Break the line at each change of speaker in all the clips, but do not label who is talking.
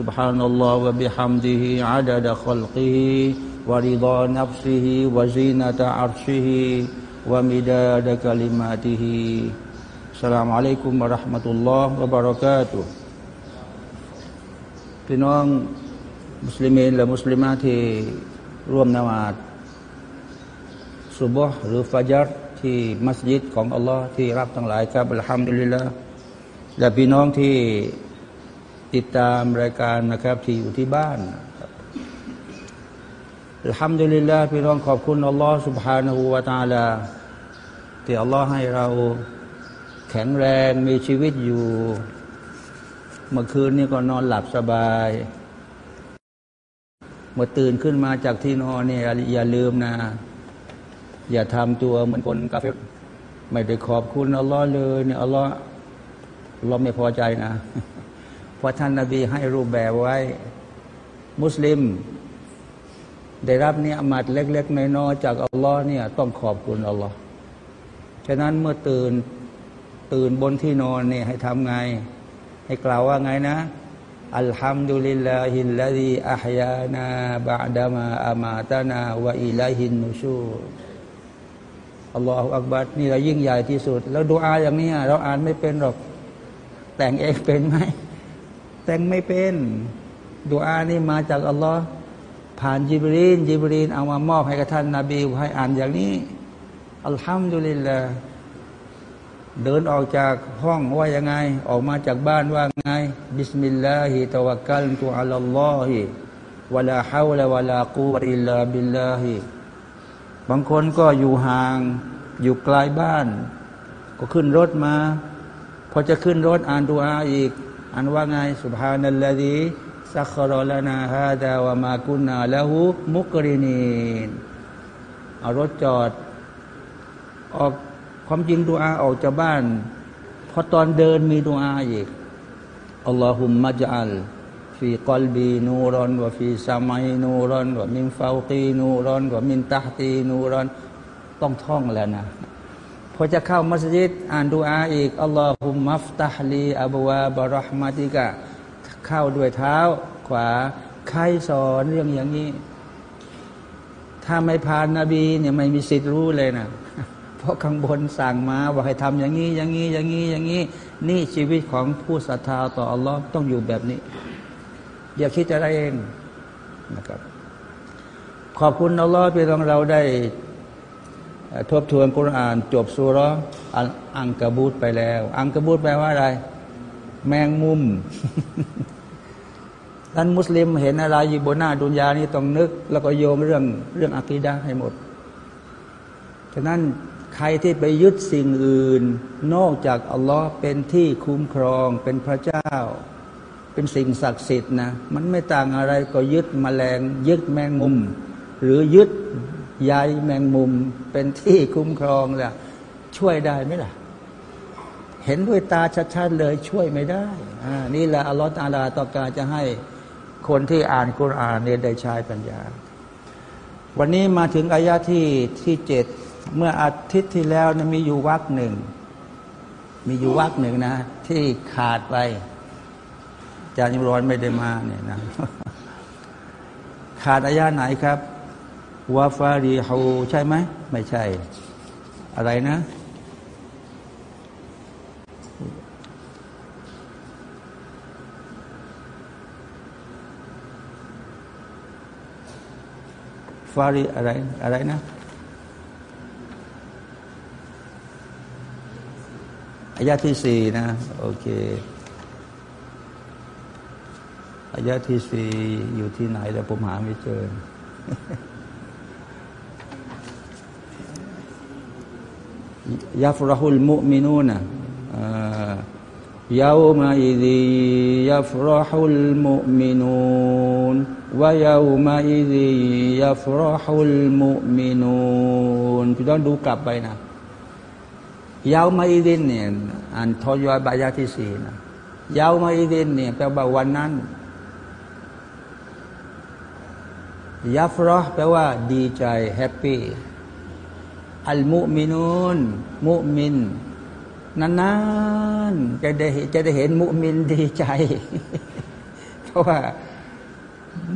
سبحان الله وبحمده عدد خلقه ورضا نفسه وزينة عرشه ومداد كلماته السلام عليكم ورحمة الله وبركاته พี่น้องมุสลิมีนและมุสลิมาที่ร่วมนมาดสุบฮ์หรือฟัจรที่มัสยิดของอัลลอฮ์ที่รับทั้งหลายครับอัลฮัมดุลิลละและพี่น้องที่ ติดตามรายการนะครับ ที่อยู่ที่บ้านอัลฮัมดุลิลละพี่น้องขอบคุณอัลลอฮฺ سبحانه และ تعالى ที่อัลลอฮ์ให้เราแข็งแรงมีชีวิตอยู่ เมื่อคืนนี้ก็นอนหลับสบาย เมื่อตื่นขึ้นมาจากที่นอนเนี่ยอย่าลืมนะ อย่าทำตัวเหมือนคนกาเฟไม่ได้ขอบคุณอัลลอฮ์เลยเนี่ยอัลลอฮ์เราไม่พอใจนะ เพราะท่านนาบีให้รูปแบบไว้ มุสลิม ได้รับเนี่ยอามัดเล็ก ๆ น้อยๆจากอัลลอฮ์เนี่ยต้องขอบคุณอัลลอฮ์ฉะนั้นเมื่อตื่นตื่นบนที่นอนเนี่ยให้ทำไง ให้กล่าวว่าไงนะอัลฮัมดุลิลลาฮิลลาดีอัฮยานาบะดามาอามาตานาวะอิลัยฮินนูชูอัลลอฮฺอักบัดนี่เรายิ่งใหญ่ที่สุด แล้วดูอาอย่างนี้เราอ่านไม่เป็นหรอก แต่งเองเป็นไหม แต่งไม่เป็นดูอานี่มาจากอัลลอฮ์ผ่านจิบรีนจิบรีนเอามามอบให้กับท่านนาบีให้อ่านอย่างนี้ อัลฮัมดุลิลลาห์เดินออกจากห้องว่ายังไง ออกมาจากบ้านว่าไง بسم الله توكلت على الله ولا حول ولا قوة إلا بالله บางคนก็อยู่ห่าง อยู่ไกลบ้าน ก็ขึ้นรถมา พอจะขึ้นรถอ่านดุอาอีก อ่านว่าไงسبحان الذي سخر لنا هذا وما كنا له مقرنينเอารถจอด ออกความจริงดูอาออกจากบ้าน พอตอนเดินมีดูอาอีกอัลลอฮุมมะจัลฟีกลบีนูรอนวะฟีซามัยนูรอนวะมินฟาวกีนูรอนวะมินตาตีนูรอน ต้องท่องแล้วนะ อจะเข้ามัสยิดอ่านดูอาอีกอัลลอฮุมมัฟตัฮลีอับวาบารห์มาติกะ เข้าด้วยเท้าขวาใครสอนเรื่องอย่างนี้ ถ้าไม่ผ่านนาบีเนี่ยไม่มีสิทธิ์รู้เลยนะเพราะข้างบนสั่งมาว่าให้ทำอย่างนี้ อย่างนี้ อย่างนี้ อย่างนี้ นี่ชีวิตของผู้ศรัทธาต่ออัลลอฮ์ต้องอยู่แบบนี้ อย่าคิดอะไรเองนะครับ ขอบคุณอัลลอฮ์ที่เราเราได้ ทบทวนกุรอาน จบสุรอังกบูตไปแล้ว อังกบูตแปลว่าอะไร แมงมุมนั้นมุสลิมเห็นอะไรอยู่บนหน้าดุนยานี่ต้องนึก แล้วก็โยงเรื่องเรื่องอะกีดะให้หมด ฉะนั้นใครที่ไปยึดสิ่งอื่น นอกจากอัลลอฮ์เป็นที่คุ้มครองเป็นพระเจ้า เป็นสิ่งศักดิ์สิทธิ์นะ มันไม่ต่างอะไรก็ยึดมแมลงยึดแมงมุม หรือยึด ใยแมงมุมเป็นที่คุ้มครองแหละช่วยได้ไหมล่ะ เห็นด้วยตาชัดๆเลยช่วยไม่ได้อ่านี่แหละอัลลอฮฺตาลาต้อการจะให้คนที่อ่านกุรอานเนี่ยได้ใช้ปัญญา วันนี้มาถึงอายะที่ที่เจ็ดเมื่ออาทิตย์ที่แล้วนะมีอยู่วักหนึ่ง มีอยู่วักหนึ่งนะ ที่ขาดไปจานิมร้อนไม่ได้มาเนี่ยนะ ขาดอายาไหนครับ วาฟารีฮูใช่ไหมไม่ใช่ อะไรนะ ฟารีอะไรอะไรนะอายาที่สี่นะโอเคอายะที่สี่อยู่ที่ไหนแล้วผมหาไม่เจอ ยัฟรหุลมุมินูนะยาวมาอิดียัฟรหุลมุมินูนวายาวมาอิดียัฟรหุลมุมินูนพี่ต้องดูกลับไปนะยาวมาอิดินเนี่ยอ่านทอยอยบายาที่สี่นะยาวมาอิดินเนี่ยแปลว่าวันนั้นยัฟรอแปลว่าดีใจแฮปปี้ อัลมุมินุนมุมินนานๆจะได้จะได้เห็นมุมินดีใจ เพราะว่า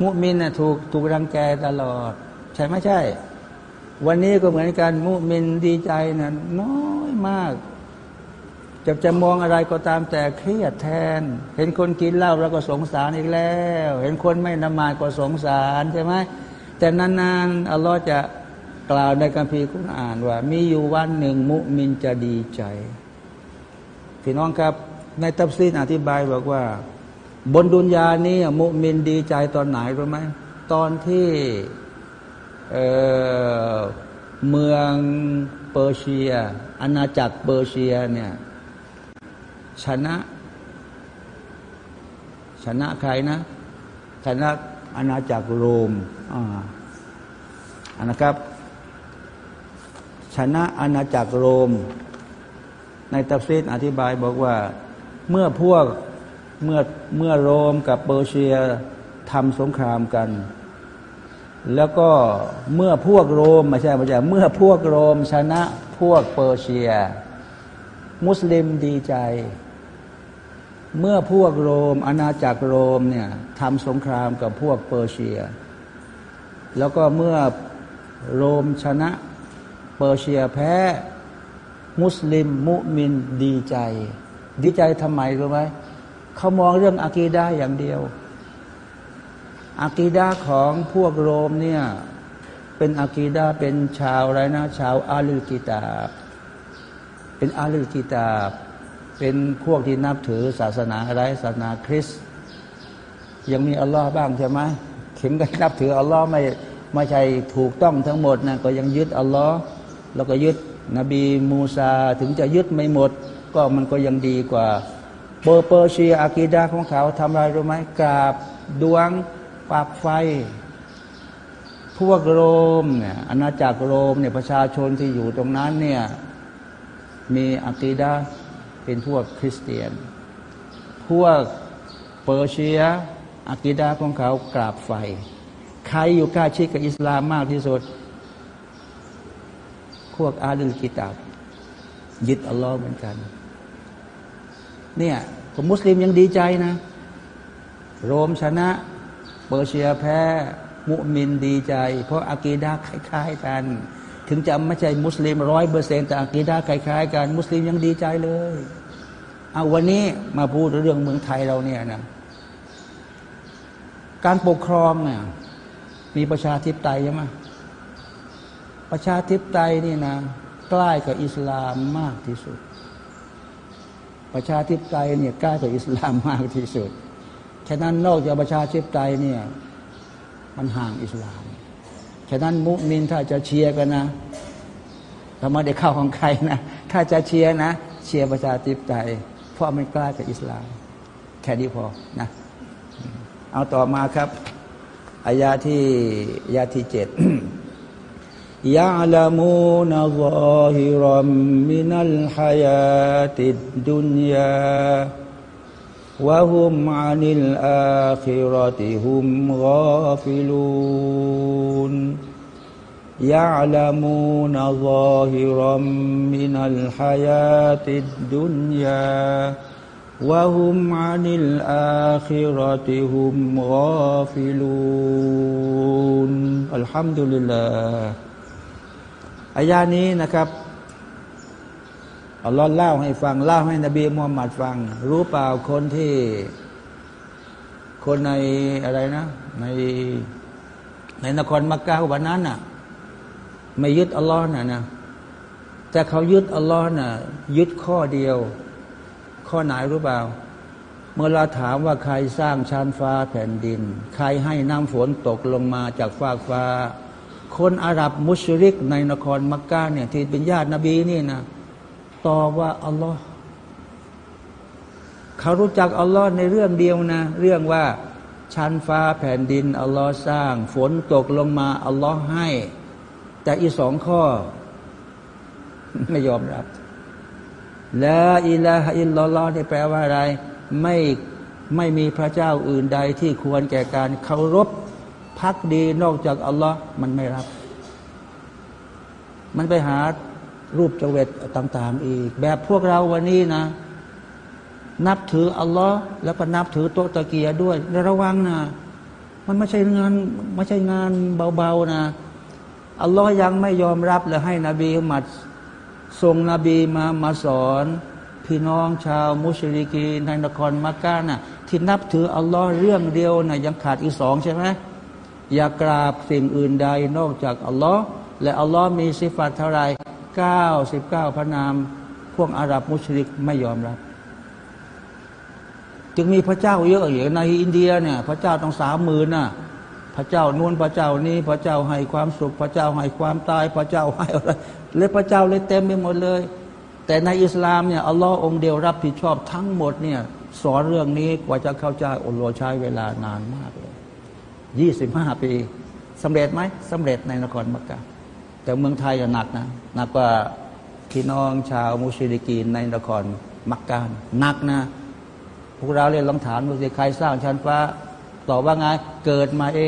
มุมินนะถูกถูกรังแกตลอด ใช่ไหมใช่ วันนี้ก็เหมือนกัน มุมินดีใจนะน้อยมาก จะจะมองอะไรก็ตามแต่เครียดแทน เห็นคนกินเหล้าเราก็สงสารอีกแล้ว เห็นคนไม่นมาซก็สงสารใช่ไหมแต่นานๆอัลลอฮ์จะ กล่าวในคัมภีร์กุรอานว่า มีอยู่วันหนึ่งมุมินจะดีใจ พี่น้องครับ ในตัฟซีรอธิบายบอกว่า บนดุนยานี้มุมินดีใจตอนไหนรู้ไหมตอนที่เเมืองเปอร์เซีย อาณาจักรเปอร์เซียเนี่ยชนะ ชนะใครนะชนะอาณาจักรโรมอ่านะครับ ชนะอาณาจักรโรม ในตัฟซีดอธิบายบอกว่า เมื่อพวกเมื่อเมื่อโรมกับเปอร์เซียทำสงครามกัน แล้วก็เมื่อพวกโรมไม่ใช่ไม่ใช่เมื่อพวกโรมชนะพวกเปอร์เซีย มุสลิมดีใจ เมื่อพวกโรมอาณาจักรโรมเนี่ยทำสงครามกับพวกเปอร์เซีย แล้วก็เมื่อโรมชนะ เปอร์เซียแพ้ มุสลิม มุมินดีใจ ดีใจทำไมรู้ไหมเขามองเรื่องอากีดาอย่างเดียวอากีดาของพวกโรมเนี่ยเป็นอากีดาเป็นชาวไรนะ ชาวอาลีกิตาเป็นอาลีกิตาเป็นพวกที่นับถือศาสนาอะไรศาสนาคริสต์ยังมีอัลลอฮ์บ้างใช่ไหมถึงก็นับถืออัลลอฮ์ไม่ไม่ใช่ถูกต้องทั้งหมดนะก็ยังยึดอัลลอฮ์ แล้วก็ยึดนบีมูซาถึงจะยึดไม่หมด ก็มันก็ยังดีกว่าเปอร์เปอร์เชียอากีดาของเขาทำอะไรรู้ไหมกราบดวงปากไฟ พวกโรมเนี่ยอาณาจักรโรมเนี่ยประชาชนที่อยู่ตรงนั้นเนี่ยมีอากีดาเป็นพวกคริสเตียน พวกเปอร์เซียอากิดาของเขากราบไฟ ใครอยู่ใกล้ชิดกับอิสลามมากที่สุด พวกอาลุลกิตาบยึดอัลลอฮ์เหมือนกัน เนี่ยผมมุสลิมยังดีใจนะ โรมชนะ เปอร์เซียแพ้ มุมินดีใจ เพราะอากีดาคล้ายๆกัน ถึงจะไม่ใช่มุสลิมร้อยเปอร์เซ็นต์แต่อักีดาคล้ายๆกัน มุสลิมยังดีใจเลยเอาวันนี้มาพูดเรื่องเมืองไทยเราเนี่ยนะการปกครองเนี่ยมีประชาธิปไตยใช่ไหม ประชาธิปไตยนี่นะใกล้กับอิสลามมากที่สุด ประชาธิปไตยเนี่ยใกล้กับอิสลามมากที่สุด ฉะนั้นนอกจากประชาธิปไตยเนี่ยมันห่างอิสลาม ฉะนั้นมุมินถ้าจะเชียร์กันนะทำไมได้เข้าของใครนะถ้าจะเชียร์นะ เชียร์ประชาธิปไตย เพราะมันกล้ากับอิสลาม แค่นี้พอนะเอาต่อมาครับอายาที่อายาที่เจ็ด يعلمون ظاهرا من الحياة الدنيا وهم عن الآخرة هم غافلون. يعلمون ظاهرا من الحياة الدنيا وهم عن الآخرة هم غافلون. الحمد لله. อายานี้นะครับอัลลอฮ์เล่าให้ฟังเล่าให้นบีมุฮัมมัดฟัง รู้เปล่าคนที่ คนในอะไรนะ ในในนครมักกะวันนั้นน่ะ ไม่ยึดอัลลอฮ์น่ะนะแต่เขายึดอัลลอฮ์น่ะยึดข้อเดียว ข้อไหนรู้เปล่า เมื่อเราถามว่าใครสร้างชั้นฟ้าแผ่นดิน ใครให้น้ำฝนตกลงมาจากฟากฟ้า คนอาหรับมุชริกในนครมักกะเนี่ยที่เป็นญาตินบีนี่นะตอบว่าอัลลอฮ์เขารู้จักอัลลอฮ์ในเรื่องเดียวนะ เรื่องว่าชั้นฟ้าแผ่นดินอัลลอฮ์สร้าง ฝนตกลงมาอัลลอฮ์ให้ แต่อีสองข้อ ไม่ยอมรับละอิลาฮอิลลอฮ์นี่แปลว่าอะไร ไม่ไม่มีพระเจ้าอื่นใดที่ควรแก่การเคารพ พักดีนอกจากอัลลอฮ์มันไม่รับ มันไปหารูปเจเวตต่าง ๆ อีก แบบพวกเราวันนี้นะ นับถืออัลลอฮ์แล้วก็นับถือโตตะเกียด้วยระวังนะ มันไม่ใช่งานไม่ใช่งานเบาๆนะอัลลอฮ์ยังไม่ยอมรับเลยให้นบีมัดส่งนบีมามาสอน พี่น้องชาวมุชริกีในนครมักกะนะที่นับถืออัลลอฮ์เรื่องเดียวนะยังขาดอีกสองใช่ไหม อย่ากราบสิ่งอื่นใดนอกจากอัลลอฮ์และอัลลอฮ์มีสิฟัตเท่าไรเก้าสิบเก้าพระนาม พวกอาหรับมุชริกไม่ยอมรับ จึงมีพระเจ้าเยอะอย่างในอินเดียเนี่ยพระเจ้าต้องสามหมื่นน่ะพระเจ้านู่นพระเจ้านี้พระเจ้าให้ความสุข พระเจ้าให้ความตาย พระเจ้าให้อะไรเลยพระเจ้าเลยเต็มไปหมดเลย แต่ในอิสลามเนี่ยอัลลอฮ์องเดียวรับผิดชอบทั้งหมดเนี่ยสอนเรื่องนี้กว่าจะเข้าใจอัลลอฮ์ใช้เวลานานมากเลย ยี่สิบห้าปีสำเร็จไหมสำเร็จในนครมักกะแต่เมืองไทยหนักนะหนักกว่าพี่น้องชาวมุชลิกีนในนครมักกะหนักนะ พวกเราเรียนลองถามดูสิใครสร้างชั้นฟ้าตอบว่าไงเกิดมาเอ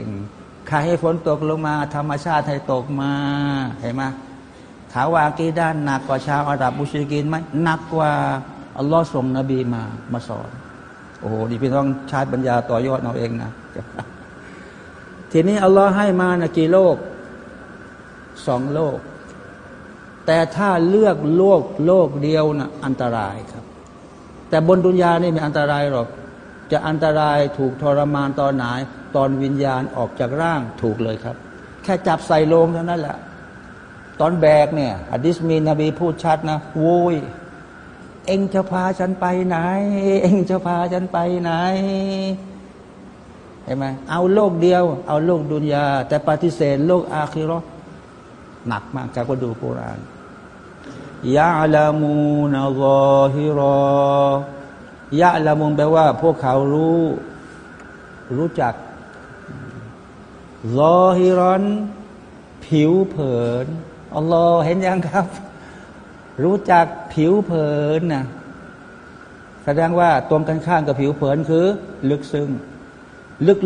งใครให้ฝนตกลงมา ธรรมชาติให้ตกมาเห็นไหมถาวากีด้านหนักกว่าชาวอาหรับมุชลิกินไหมหนักกว่าอัลลอฮ์ส่งนบีมามาสอน โอ้โหนี่พี่ต้องใช้ปัญญาต่อยอดเอาเองนะ ทีนี้อัลลอฮ์ให้มานะกี่โลกสองโลก แต่ถ้าเลือกโลกโลกเดียวนะอันตรายครับ แต่บนดุนยานี่ไม่อันตรายหรอก จะอันตรายถูกทรมานตอนไหน ตอนวิญญาณออกจากร่างถูกเลยครับ แค่จับใส่โลงเท่านั้นแหละ ตอนแบกเนี่ยอะดิษมีนบีพูดชัดนะโว้ย เอ็งจะพาฉันไปไหน เอ็งจะพาฉันไปไหนเห็นไหมเอาโลกเดียว เอาโลกดุนยา แต่ปฏิเสธโลกอาคิรอหนักมากการก็ดูกุรานยะลามูนอัลลอฮิรอยะลามูนแปลว่า พวกเขารู้ รู้จักลอฮิรอน ผิวเผินอัลลอฮ์เห็นยังครับ รู้จักผิวเผินนะแสดงว่าตรงกันข้ามกับผิวเผินคือ ลึกซึ้ง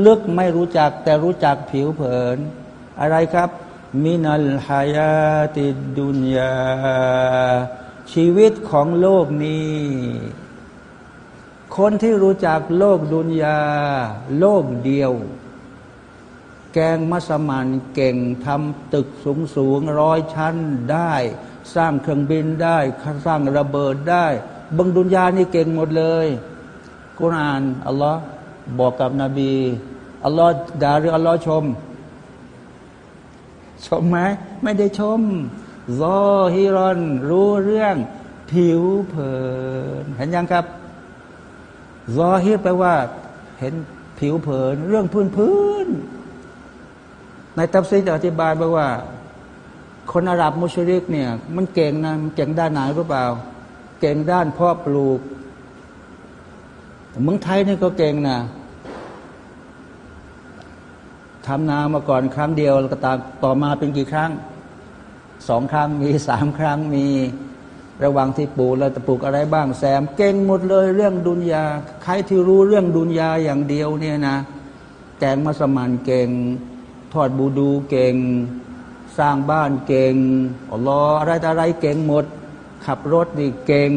ลึกๆไม่รู้จักแต่รู้จักผิวเผิน อะไรครับ มินัลฮายาติดุนยาชีวิตของโลกนี้ คนที่รู้จักโลกดุนยา โลกเดียว แกงมัสมันเก่งทำตึกสูงสูงร้อยชั้นได้ สร้างเครื่องบินได้ สร้างระเบิดได้บังดุนยานี่เก่งหมดเลยกุรานอัลลอฮ์บอกกับนบีอัลลอฮ์ด่าหรืออัลลอฮ์ชม ชมไหมไม่ได้ชมรอฮิรอนรู้เรื่องผิวเผิน เห็นยังครับรอฮิรแปลว่า เห็นผิวเผิน เรื่องพื้นพื้นในตัฟซีจะอธิบายบอกว่า คนอาหรับมุชริกเนี่ย มันเก่งนะมันเก่งด้านไหนรู้เปล่า เก่งด้านพาะปลูกเมืองไทยนี่ก็เก่งนะทำนามาก่อนครั้งเดียวแล้วก็ตามต่อมาเป็นกี่ครั้งสองครั้งมีสามครั้งมีระหว่างที่ปลูกเราจะปลูกอะไรบ้างแซม เก่งหมดเลยเรื่องดุนยา ใครที่รู้เรื่องดุนยาอย่างเดียวเนี่ยนะ แกงมัสมันเก่ง ทอดบูดูเก่ง สร้างบ้านเก่งอรออะไรอะไรเก่งหมด ขับรถนี่เก่ง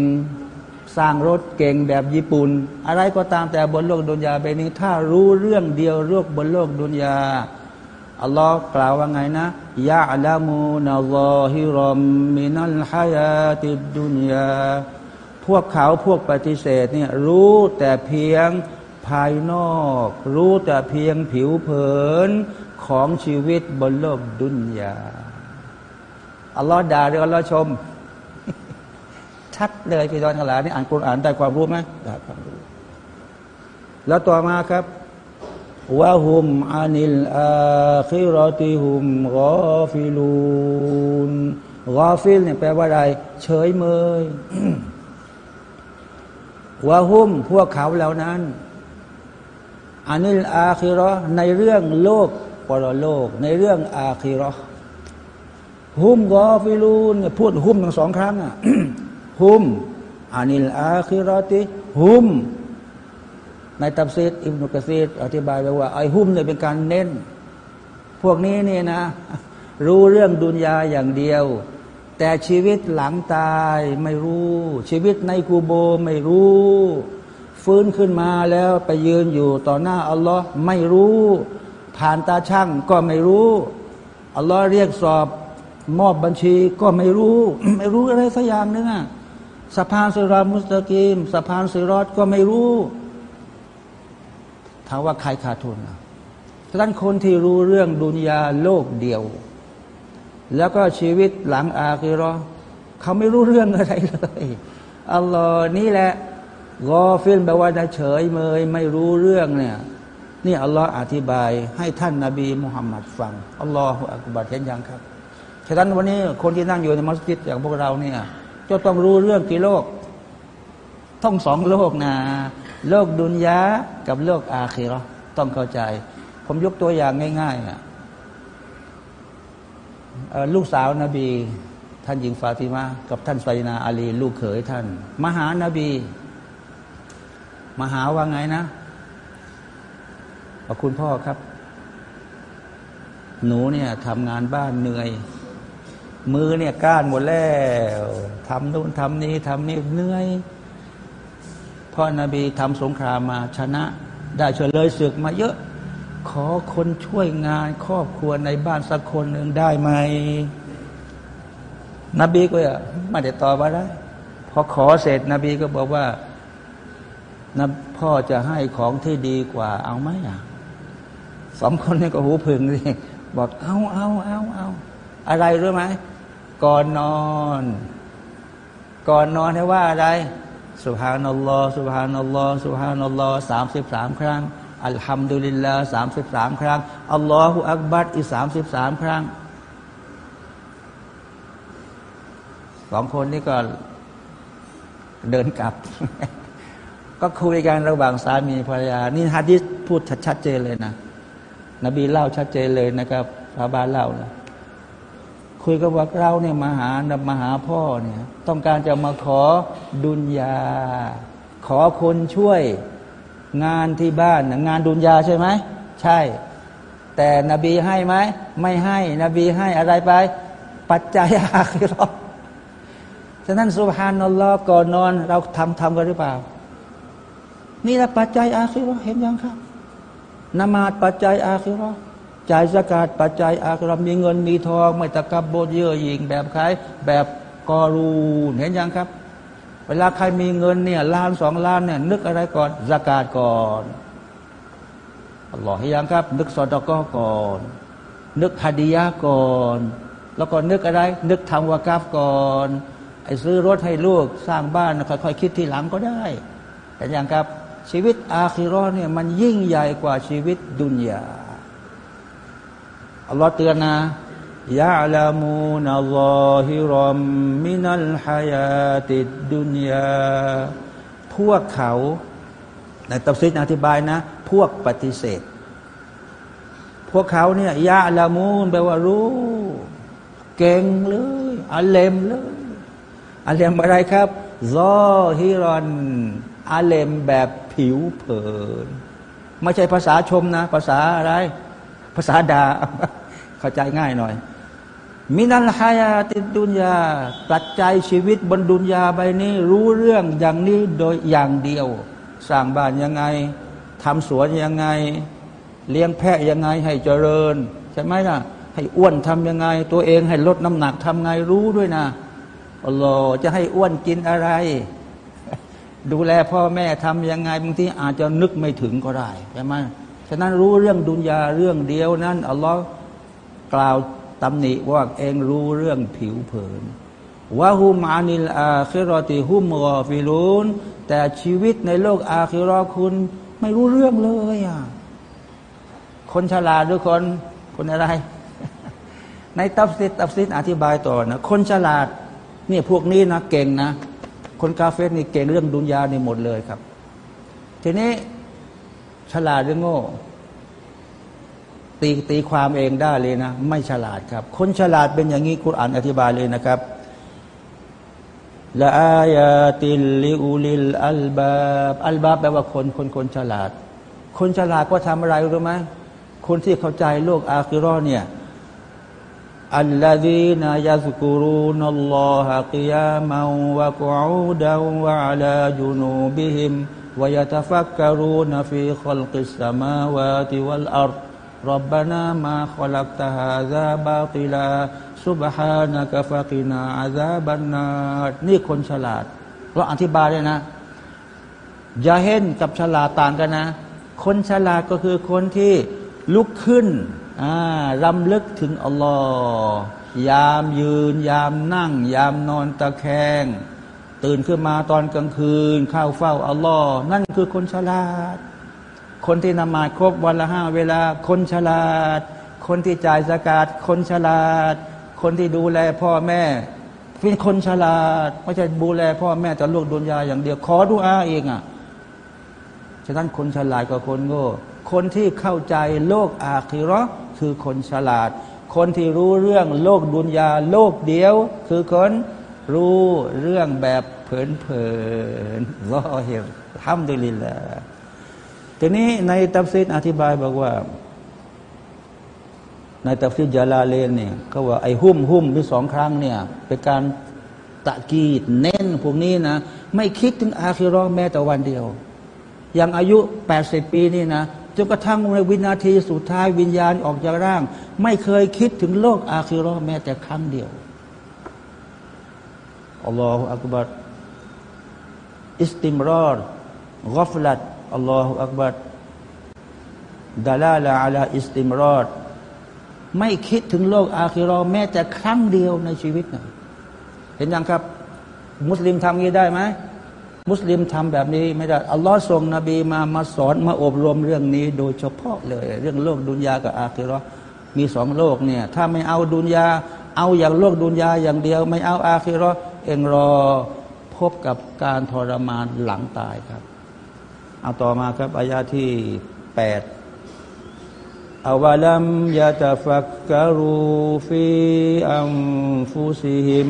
สร้างรถเก่งแบบญี่ปุ่น อะไรก็ตามแต่บนโลกดุนยาไปนี้ ถ้ารู้เรื่องเดียวโลกบนโลกดุนยาอัลลอฮ์กล่าวว่าไงนะยะลามูนัลลอฮิรอมมินัลฮายาติดดุนยาพวกเขาพวกปฏิเสธเนี่ยรู้แต่เพียงภายนอก รู้แต่เพียงผิวเผิน ของชีวิตบนโลกดุนยา อัลลอฮ์ด่าหรืออัลลอฮ์ชม ชัดเลยพี่น้องทั้งหลายนี่อ่านกุรอานได้ความรู้ไหมได้ความรู้ แล้วต่อมาครับوهم عن الآخرة هم غافلون غافل เนี่ยแปลว่าอะไร เฉยเมยوهم พวกเขาเหล่านั้นعن الآخرة ในเรื่องโลก ปรโลก ในเรื่องอาคิรอهم غافلون เนี่ยพูด هم ทั้งสองครั้งอะ هم عن الآخرةฮุม ในตับซีดอิบนุกะซีดอธิบายไว้ว่าไอ้หุมเนี่ยเป็นการเน้น พวกนี้นี่นะ รู้เรื่องดุนยาอย่างเดียว แต่ชีวิตหลังตายไม่รู้ ชีวิตในกูโบไม่รู้ ฟื้นขึ้นมาแล้วไปยืนอยู่ต่อหน้าอัลลอฮ์ไม่รู้ ผ่านตาช่างก็ไม่รู้อัลลอฮ์เรียกสอบมอบบัญชีก็ไม่รู้ ไม่รู้อะไรสักอย่างนึงอะสะพานสุรามุสตะกีมสะพานสุรอดก็ไม่รู้ถามว่าใครขาดทุนฉะนั้นคนที่รู้เรื่องดุนยาโลกเดียว แล้วก็ชีวิตหลังอาคิรอเขาไม่รู้เรื่องอะไรเลยอัลลอฮ์นี่แหละกอฟิลแปลว่าเฉยเมยไม่รู้เรื่องเนี่ย นี่อัลลอฮ์อธิบายให้ท่านนาบีมุฮัมมัดฟังอัลลอฮฺอักบัดเห็นยังครับฉะนั้นวันนี้คนที่นั่งอยู่ในมัสยิดอย่างพวกเราเนี่ยจะต้องรู้เรื่องกี่โลกต้องสองโลกนะโลกดุนยากับโลกอาคีรอต้องเข้าใจ ผมยกตัวอย่างง่ายๆลูกสาวนาบี ท่านหญิงฟาติมากับท่านไซนาอาลี ลูกเขยท่าน มหานาบี มหาว่าไงนะ ขอบคุณพ่อครับ หนูเนี่ยทำงานบ้านเหนื่อย มือเนี่ยก้านหมดแล้วทำนู่นทำนี้ทำนี่เหนื่อยพราะนาบีทำสงครามมาชนะ ได้เฉลยศึกมาเยอะ ขอคนช่วยงานครอบครัวในบ้านสักคนหนึ่งได้ไหม นบีก็ไม่ได้ตอบว่าได้พอขอเสร็จ นบีก็บอกว่านพ่อจะให้ของที่ดีกว่าเอาไหมอะ สองคนนี้ก็หูพึงสิบอกเอาเอาเอาเอาอะไรรู้ไหมก่อนนอน ก่อนนอนให้ว่าอะไรสุบฮานัลลอฮ์สุบฮานัลลอฮ์สุบฮานัลลอฮ์สามสิบสามครั้งอัลฮัมดุลิลลาห์สามสิบสามครั้งอัลลอฮฺอักบัดอีสามสิบสามครั้งสองคนนี้ก็เดินกลับ ก็คุยกันระหว่างสามีภรรยา นี่ฮะดิษพูดชัดเจนเลยนะ นบีเล่าชัดเจนเลยนะครับพระบาลเล่านะคุยกับว่าเราเนี่ยมาหามาหาพ่อเนี่ย ต้องการจะมาขอดุนยา ขอคนช่วยงานที่บ้านงานดุนยาใช่ไหมใช่ แต่นบีให้ไหมไม่ให้ นบีให้อะไรไป ปัจจัยอาคิรอฉะนั้นสุบฮานัลลอฮ์ก่อนนอน เราทำทำกันหรือเปล่า นี่แหละปัจจัยอาคิรอเห็นยังครับ นมาดปัจจัยอาคิรอจ่ายสกาดปัจจัยอากรมีเงินมีทอง ไม่ตะกับโบเยอะยิงแบบใครแบบกอรูเห็นยังครับ เวลาใครมีเงินเนี่ยล้านสองล้านเนี่ยนึกอะไรก่อนสกาดก่อนหล่อให้ยังครับ นึกสอดก็ก่อน นึกฮดียะก่อน แล้วก็นึกอะไร นึกทำวากาฟก่อนไอ้ซื้อรถให้ลูกสร้างบ้านค่อยๆคิดทีหลังก็ได้แต่ยังครับ ชีวิตอาคิรอเนี่ยมันยิ่งใหญ่กว่าชีวิตดุนยาอัลลอฮ์เตือนนะยะลามูนัลลอฮิรอมมินัลฮายาติดดุนยาพวกเขาในตัฟซิดอธิบายนะ พวกปฏิเสธ พวกเขาเนี่ยยะลามูนแปลว่ารู้ เก่งเลยอัลเลมเลยอัลเลมอะไรครับซอฮิรอน อัลเลมแบบผิวเผิน ไม่ใช่ภาษาชมนะ ภาษาอะไร ภาษาดา เข้าใจง่ายหน่อย มินัลฮายาติดุนยาปัจจัยชีวิตบนดุนยาใบนี้ รู้เรื่องอย่างนี้โดยอย่างเดียว สร้างบ้านยังไงทำสวนยังไง เลี้ยงแพะยังไงให้เจริญ ใช่ไหมล่ะให้อ้วนทำยังไง ตัวเองให้ลดน้ำหนักทำไงรู้ด้วยนะอัลลอฮ์จะให้อ้วนกินอะไร ดูแลพ่อแม่ทำยังไงบางทีอาจจะนึกไม่ถึงก็ได้ใช่ไหมฉะนั้นรู้เรื่องดุนยาเรื่องเดียวนั้นอัลลอฮ์กล่าวตำหนิว่าเองรู้เรื่องผิวเผินوهم عن الآخرة هم غافلون แต่ชีวิตในโลกอาคิรอคุณ ไม่รู้เรื่องเลยอะคนฉลาดหรือคนคนอะไร ในตัฟซีรตัฟซีรอธิบายต่อนะ คนฉลาดเนี่ยพวกนี้นะเก่งนะ คนกาเฟรนี่เก่งเรื่องดุนยานี่หมดเลยครับ ทีนี้ฉลาดหรือโง่ ตีตีความเองได้เลยนะ ไม่ฉลาดครับ คนฉลาดเป็นอย่างนี้คุณอ่านอธิบายเลยนะครับละอายาติลิอุลิลอัลบาบอัลบาบแปลว่าคนคนคนฉลาด คนฉลาดก็ทำอะไรรู้ไหมคนที่เข้าใจโลกอาคิรอเนี่ย อัลลอฮีนายาสกุรูนัลลอฮะกิยามัวะกุอูดาวะอัลาจุนูบิฮิมวะยะตฟักกรูนฟีขลกิสมาวาติวัลอัรรับบานามาขลักตฮาซาบาติลาซุบฮานะกะฟะกินาอาซาบันนานี่คนฉลาดเราอธิบายเลยนะยาเห็นกับฉลาดต่างกันนะ คนฉลาดก็คือคนที่ลุกขึ้น รำลึกถึงอัลลอฮ์ยามยืน ยามนั่ง ยามนอนตะแคง ตื่นขึ้นมาตอนกลางคืน เข้าเฝ้าอัลลอฮ์นั่นคือคนฉลาด คนที่นมาครบวันละห้าเวลา คนฉลาด คนที่จ่ายสกาดคนฉลาด คนที่ดูแลพ่อแม่เป็นคนฉลาดไม่ใช่ดูแลพ่อแม่แต่ลูกดุนยาอย่างเดียว ขอดูอาเองอะฉะนั้นคนฉลาดกับคนโง่คนที่เข้าใจโลกอาคิรอ คือคนฉลาด คนที่รู้เรื่องโลกดุนยาโลกเดียว คือคนรู้เรื่องแบบเผินๆรอเห็นทำดุลิลละทีนี้ในตัฟซีดอธิบายบอกว่า ในตัฟซีรจาลาเลนเนี่ยเขาว่าไอ้ هم هم หรือสองครั้งเนี่ยเป็นการتأكيد เน้นพวกนี้นะ ไม่คิดถึงอาคิรอแม้แต่วันเดียว อย่างอายุ 80 ปีนี่นะ จนกระทั่งในวินาทีสุดท้ายวิญญาณออกจากร่าง ไม่เคยคิดถึงโลกอาคิรอแม้แต่ครั้งเดียวอัลลอฮฺอักบัดอิสติมรอดกฟลัดอัลลอฮฺอักบัดดาลาลาอัลาอิสติมรอดไม่คิดถึงโลกอาคิรอแม้แต่ครั้งเดียวในชีวิตนะเห็นยังครับ มุสลิมทำงี้ได้ไหม มุสลิมทำแบบนี้ไม่ได้อัลลอฮ์ส่งนบีมามาสอนมาอบรมเรื่องนี้ โดยเฉพาะเลย เรื่องโลกดุนยากับอาคิรอมีสองโลกเนี่ยถ้าไม่เอาดุนยาเอาอย่างโลกดุนยาอย่างเดียว ไม่เอาอาคิรอเองรอพบกับการทรมานหลังตายครับ เอาต่อมาครับอายาที่แปดอาวลัมยาตฟักกรูฟีอัมฟุซิฮิม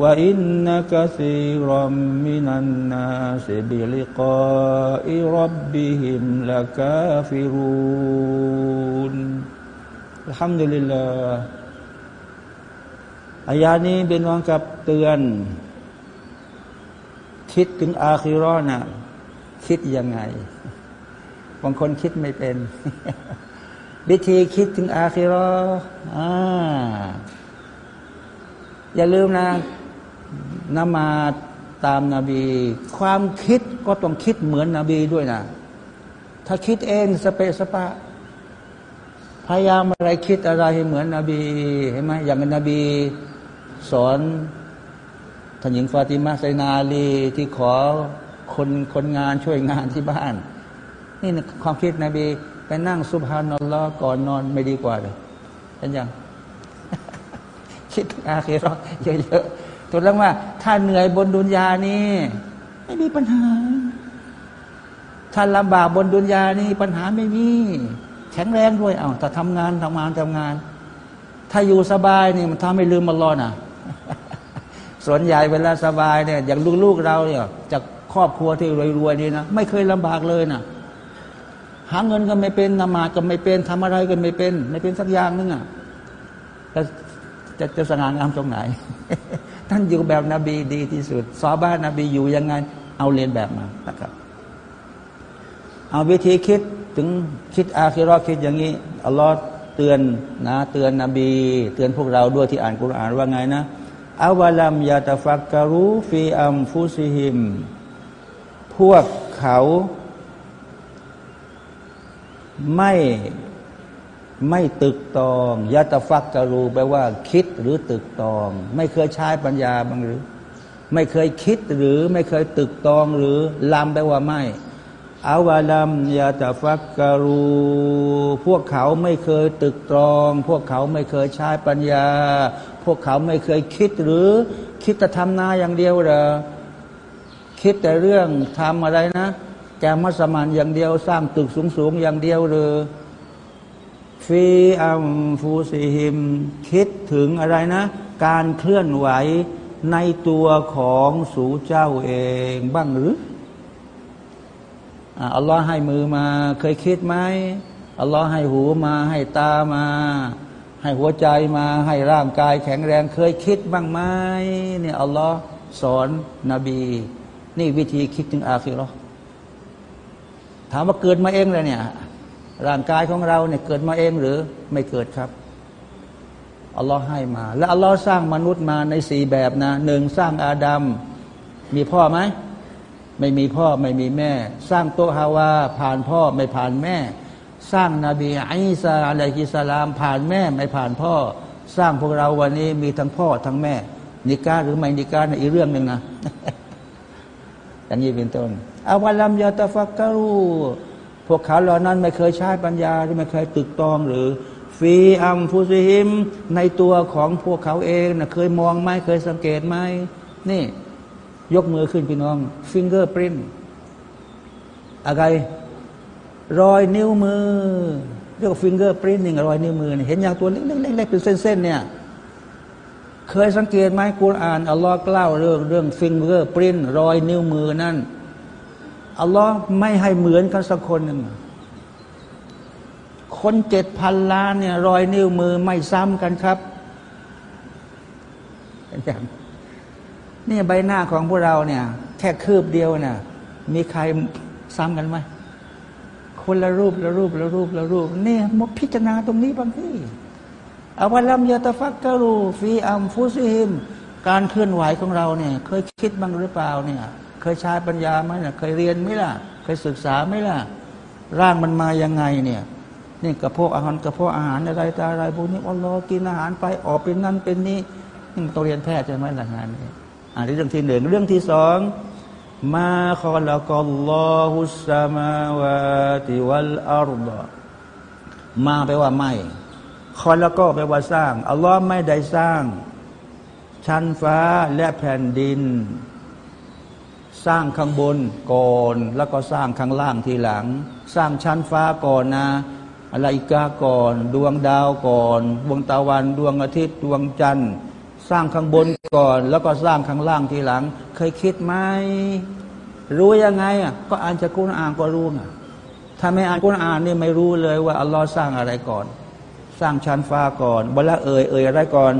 ว่าอินนักซีรัมมินันนาสบิลิกาอิรับบิหิมละกาฟิรูนอัลฮัมดุลิลลาอายานี้เป็นวังกับเตือน คิดถึงอาคิรอนะคิดยังไง บางคนคิดไม่เป็น วิธีคิดถึงอาคิรออ่าอย่าลืมนะ นมาตามนาบี ความคิดก็ต้องคิดเหมือนนบีด้วยนะ ถ้าคิดเองสเปสปะ พยายามอะไรคิดอะไรให้เหมือนนบีเห็นไหมอย่างนบี สอนท่านหญิงฟาติมาไซนาลีที่ขอคนคนงานช่วยงานที่บ้าน นี่ความคิดนบีไปนั่งสุภานัลลอก่อนนอนไม่ดีกว่าเลยเห็นยัง คิดอาคีรอเยอะๆ ตัวแล้วว่า ถ้าเหนื่อยบนดุนยานี่ไม่มีปัญหา ถ้าลำบากบนดุนยานี่ปัญหาไม่มี แข็งแรงด้วยเอา้าแต่ทำงานทำงานทำงาน ถ้าอยู่สบายนี่มันทำให้ลืมมันรอนะส่วนใหญ่เวลาสบายเนี่ยอย่างลูกๆเราเนี่ยจะครอบครัวที่รวยๆนี่นะไม่เคยลำบากเลยนะหาเงินก็ไม่เป็นนมาก็ไม่เป็นทำอะไรก็ไม่เป็น ไม่เป็นสักอย่างนึงอะจะจะจะสง่างามตรงไหน ท่านอยู่แบบนบีดีที่สุดซอบ้านนบีอยู่ยังไง เอาเรียนแบบมานะครับ เอาวิธีคิดถึงคิดอาคิรอคิดอย่างนี้อัลลอฮ์เตือนนะเตือนนบี เตือนพวกเราด้วยที่อ่านกุรอานว่าไงนะอาวาลัมยาตฟักการูฟีอัมฟุซิฮิม พวกเขาไม่ ไม่ตึกตองยาตฟักการูแปลว่า คิดหรือตึกตอง ไม่เคยใช้ปัญญาบ้างหรือ ไม่เคยคิดหรือไม่เคยตึกตองหรือลำแปลว่าไม่อาวาลัมยาตฟักการู พวกเขาไม่เคยตึกตรอง พวกเขาไม่เคยใช้ปัญญา พวกเขาไม่เคยคิดหรือคิดแต่ทำนาอย่างเดียวเหรอคิดแต่เรื่องทำอะไรนะแกมัสมันอย่างเดียว สร้างตึกสูงๆอย่างเดียวหรือ ฟีอัมฟูซิฮิม คิดถึงอะไรนะ การเคลื่อนไหวในตัวของสู่เจ้าเองบ้างหรืออัลลอฮ์ให้มือมา เคยคิดไหมอัลลอฮ์ให้หูมาให้ตามา ให้หัวใจมา ให้ร่างกายแข็งแรงเคยคิดบ้างไหมเนี่ยอัลลอฮ์สอนนบี นี่วิธีคิดถึงอาคิรอถามว่าเกิดมาเองเลยเนี่ย ร่างกายของเราเนี่ยเกิดมาเองหรือไม่เกิดครับอัลลอฮ์ให้มา แล้วอัลลอฮ์สร้างมนุษย์มาในสี่แบบนะหนึ่งสร้างอาดัมมีพ่อไหมไม่มีพ่อไม่มีแม่ สร้างโตฮาวา ผ่านพ่อไม่ผ่านแม่ สร้างนาบีอิสาอะลัยฮิสลาม ผ่านแม่ไม่ผ่านพ่อ สร้างพวกเราวันนี้มีทั้งพ่อทั้งแม่ นิกาหรือไม่นิกาในอีกเรื่องหนึ่งนะอย่างนี้เป็นต้นأولم يتفكروا พวกเขาเหล่านั้นไม่เคยใช้ปัญญาหรือไม่เคยตรึกตรองหรือ في أنفسهم ในตัวของพวกเขาเองนะเคยมองไหมเคยสังเกตไหมนี่ ยกมือขึ้นพี่น้อง fingerprint อะไรรอยนิ้วมือ เรียกว่า fingerprinting รอยนิ้วมือ เห็นอย่างตัวเล็กๆเป็นเส้นๆเนี่ยเคยสังเกตไหมกุรอานอัลลอฮ์กล่าวเรื่องเรื่อง fingerprint รอยนิ้วมือนั่น อัลลอฮ์ไม่ให้เหมือนกันสักคนหนึ่งคนเจ็ดพันล้านเนี่ยรอยนิ้วมือไม่ซ้ำกันครับอย่างนี่ใบหน้าของพวกเราเนี่ย แค่คืบเดียวเนี่ยมีใครซ้ำกันไหมคนละรูปละรูปละรูปละรูปนี่มพิจารณาตรงนี้บางที่อาวลัมยาตฟักกะรูฟีอัมฟุซิฮิม การเคลื่อนไหวของเราเนี่ย เคยคิดบ้างหรือเปล่าเนี่ย เคยใช้ปัญญาไหมเนี่ยเคยเรียนไหมล่ะ เคยศึกษาไหมล่ะ ร่างมันมายังไงเนี่ย นี่กระเพาะอาหารกระเพาะอาหารอะไรตาอะไรพวกนี้อัลลอฮ์กินอาหารไปออกเป็นนั่นเป็นนี้นี่มันต้องเรียนแพทย์ใช่ไหมหล่ะงานนี้อ่านเรื่องที่หนึ่งเรื่องที่สองมาขอละกัลลอฮุสสมาวาติวัลอาร์ดมาแปลว่าไม่คอล้วก็แปลว่าสร้างอัลลอฮ์ไม่ได้สร้าง ชั้นฟ้าและแผ่นดิน สร้างข้างบนก่อน แล้วก็สร้างข้างล่างทีหลัง สร้างชั้นฟ้าก่อนนะอะไรกาก่อน ดวงดาวก่อน ดวงตะวัน ดวงอาทิตย์ ดวงจันทร์ สร้างข้างบนก่อน แล้วก็สร้างข้างล่างทีหลัง เคยคิดไหมรู้ยังไงอะก็อ่านจากกุณอ่านก็รู้อะถ้าไม่อ่านกุณอ่านนี่ไม่รู้เลยว่าอัลลอฮ์สร้างอะไรก่อน สร้างชั้นฟ้าก่อนบละเอ่ยเอ่ยอะไรก่อน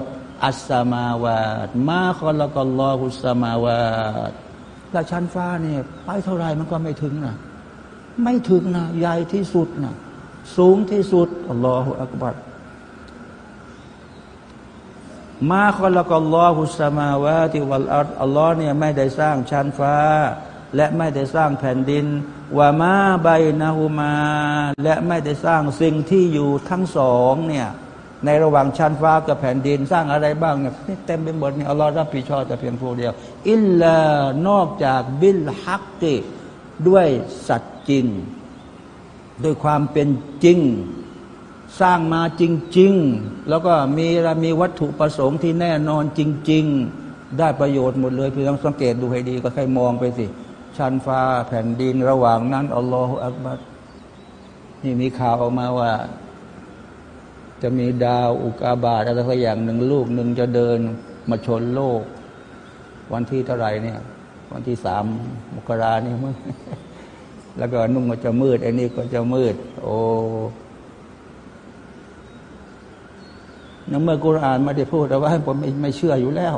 อัสมาวาตมาคอลกัลลอฮุสมาวาตและชั้นฟ้าเนี่ยไปเท่าไรมันก็ไม่ถึงนะไม่ถึงนะใหญ่ที่สุดนะสูงที่สุดอัลลอฮฺอักบัรมาคอลกัลลอฮุสมาวะที่วัลอัลอัลลอฮ์เนี่ยไม่ได้สร้างชั้นฟ้า และไม่ได้สร้างแผ่นดินวามาใบนาหูมา และไม่ได้สร้างสิ่งที่อยู่ทั้งสองเนี่ย ในระหว่างชั้นฟ้ากับแผ่นดินสร้างอะไรบ้างเนี่ยเต็มไปหมดเนี่ยอัลลอฮ์รับผิดชอบแต่เพียงผู้เดียว อิลลานอกจากบิลฮักติด้วยสัตว์จริง ด้วยความเป็นจริง สร้างมาจริง ๆ แล้วก็มีมีวัตถุประสงค์ที่แน่นอนจริง ๆ ได้ประโยชน์หมดเลยพี่ต้องสังเกตดูให้ดีก็ใครมองไปสิชั้นฟ้าแผ่นดินระหว่างนั้นอัลลอฮฺอักบัดนี่มีข่าวออกมาว่า จะมีดาวอุกาบาตอะไรสักอย่างหนึ่งลูกหนึ่งจะเดินมาชนโลก วันที่เท่าไรเนี่ย วันที่สามมกรานี่มึงแล้วก็นุ่งก็จะมืดไอ้นี่ก็จะมืด โอ้นังเมื่อกุรอานไม่ได้พูดแต่ว่าผมไม่เชื่ออยู่แล้ว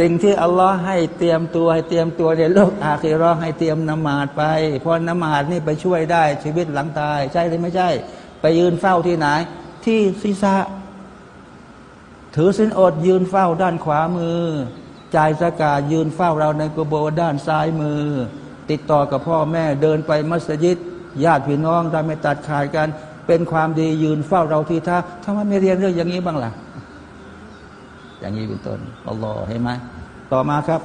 สิ่งที่อัลลอฮ์ให้เตรียมตัวให้เตรียมตัวในโลกอาคีรอให้เตรียมนมาดไป เพราะนมาดนี่ไปช่วยได้ชีวิตหลังตาย ใช่หรือไม่ใช่ ไปยืนเฝ้าที่ไหน ที่ศีรษะ ถือสินอดยืนเฝ้าด้านขวามือจ่ายสกาดยืนเฝ้าเราในกุโบด้านซ้ายมือ ติดต่อกับพ่อแม่เดินไปมัสยิดญาติพี่น้องเราไม่ตัดขาดกัน เป็นความดียืนเฝ้าเราที่ท่าทำไมไม่เรียนเรื่องอย่างนี้บ้างล่ะ อย่างนี้เป็นต้นอัลลอฮ์เห็นไหมต่อมาครับ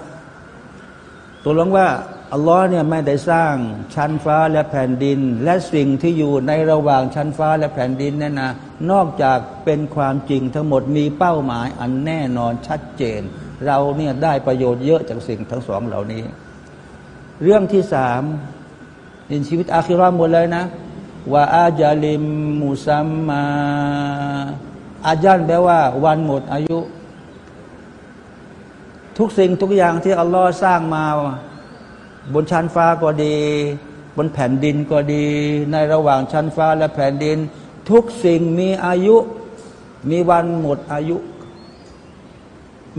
ตัวลงว่าอัลลอฮ์เนี่ยไม่ได้สร้างชั้นฟ้าและแผ่นดิน และสิ่งที่อยู่ในระหว่างชั้นฟ้าและแผ่นดินนั่นนะนอกจากเป็นความจริงทั้งหมดมีเป้าหมายอันแน่นอนชัดเจน เราเนี่ยได้ประโยชน์เยอะจากสิ่งทั้งสองเหล่านี้ เรื่องที่สามในชีวิตอาคิรอมหมดเลยนะว่าอาจาลิมมุซัมมาอาจารย์แปลว่า วันหมดอายุ ทุกสิ่งทุกอย่างที่อัลลอฮ์สร้างมา บนชั้นฟ้าก็ดี บนแผ่นดินก็ดี ในระหว่างชั้นฟ้าและแผ่นดิน ทุกสิ่งมีอายุ มีวันหมดอายุ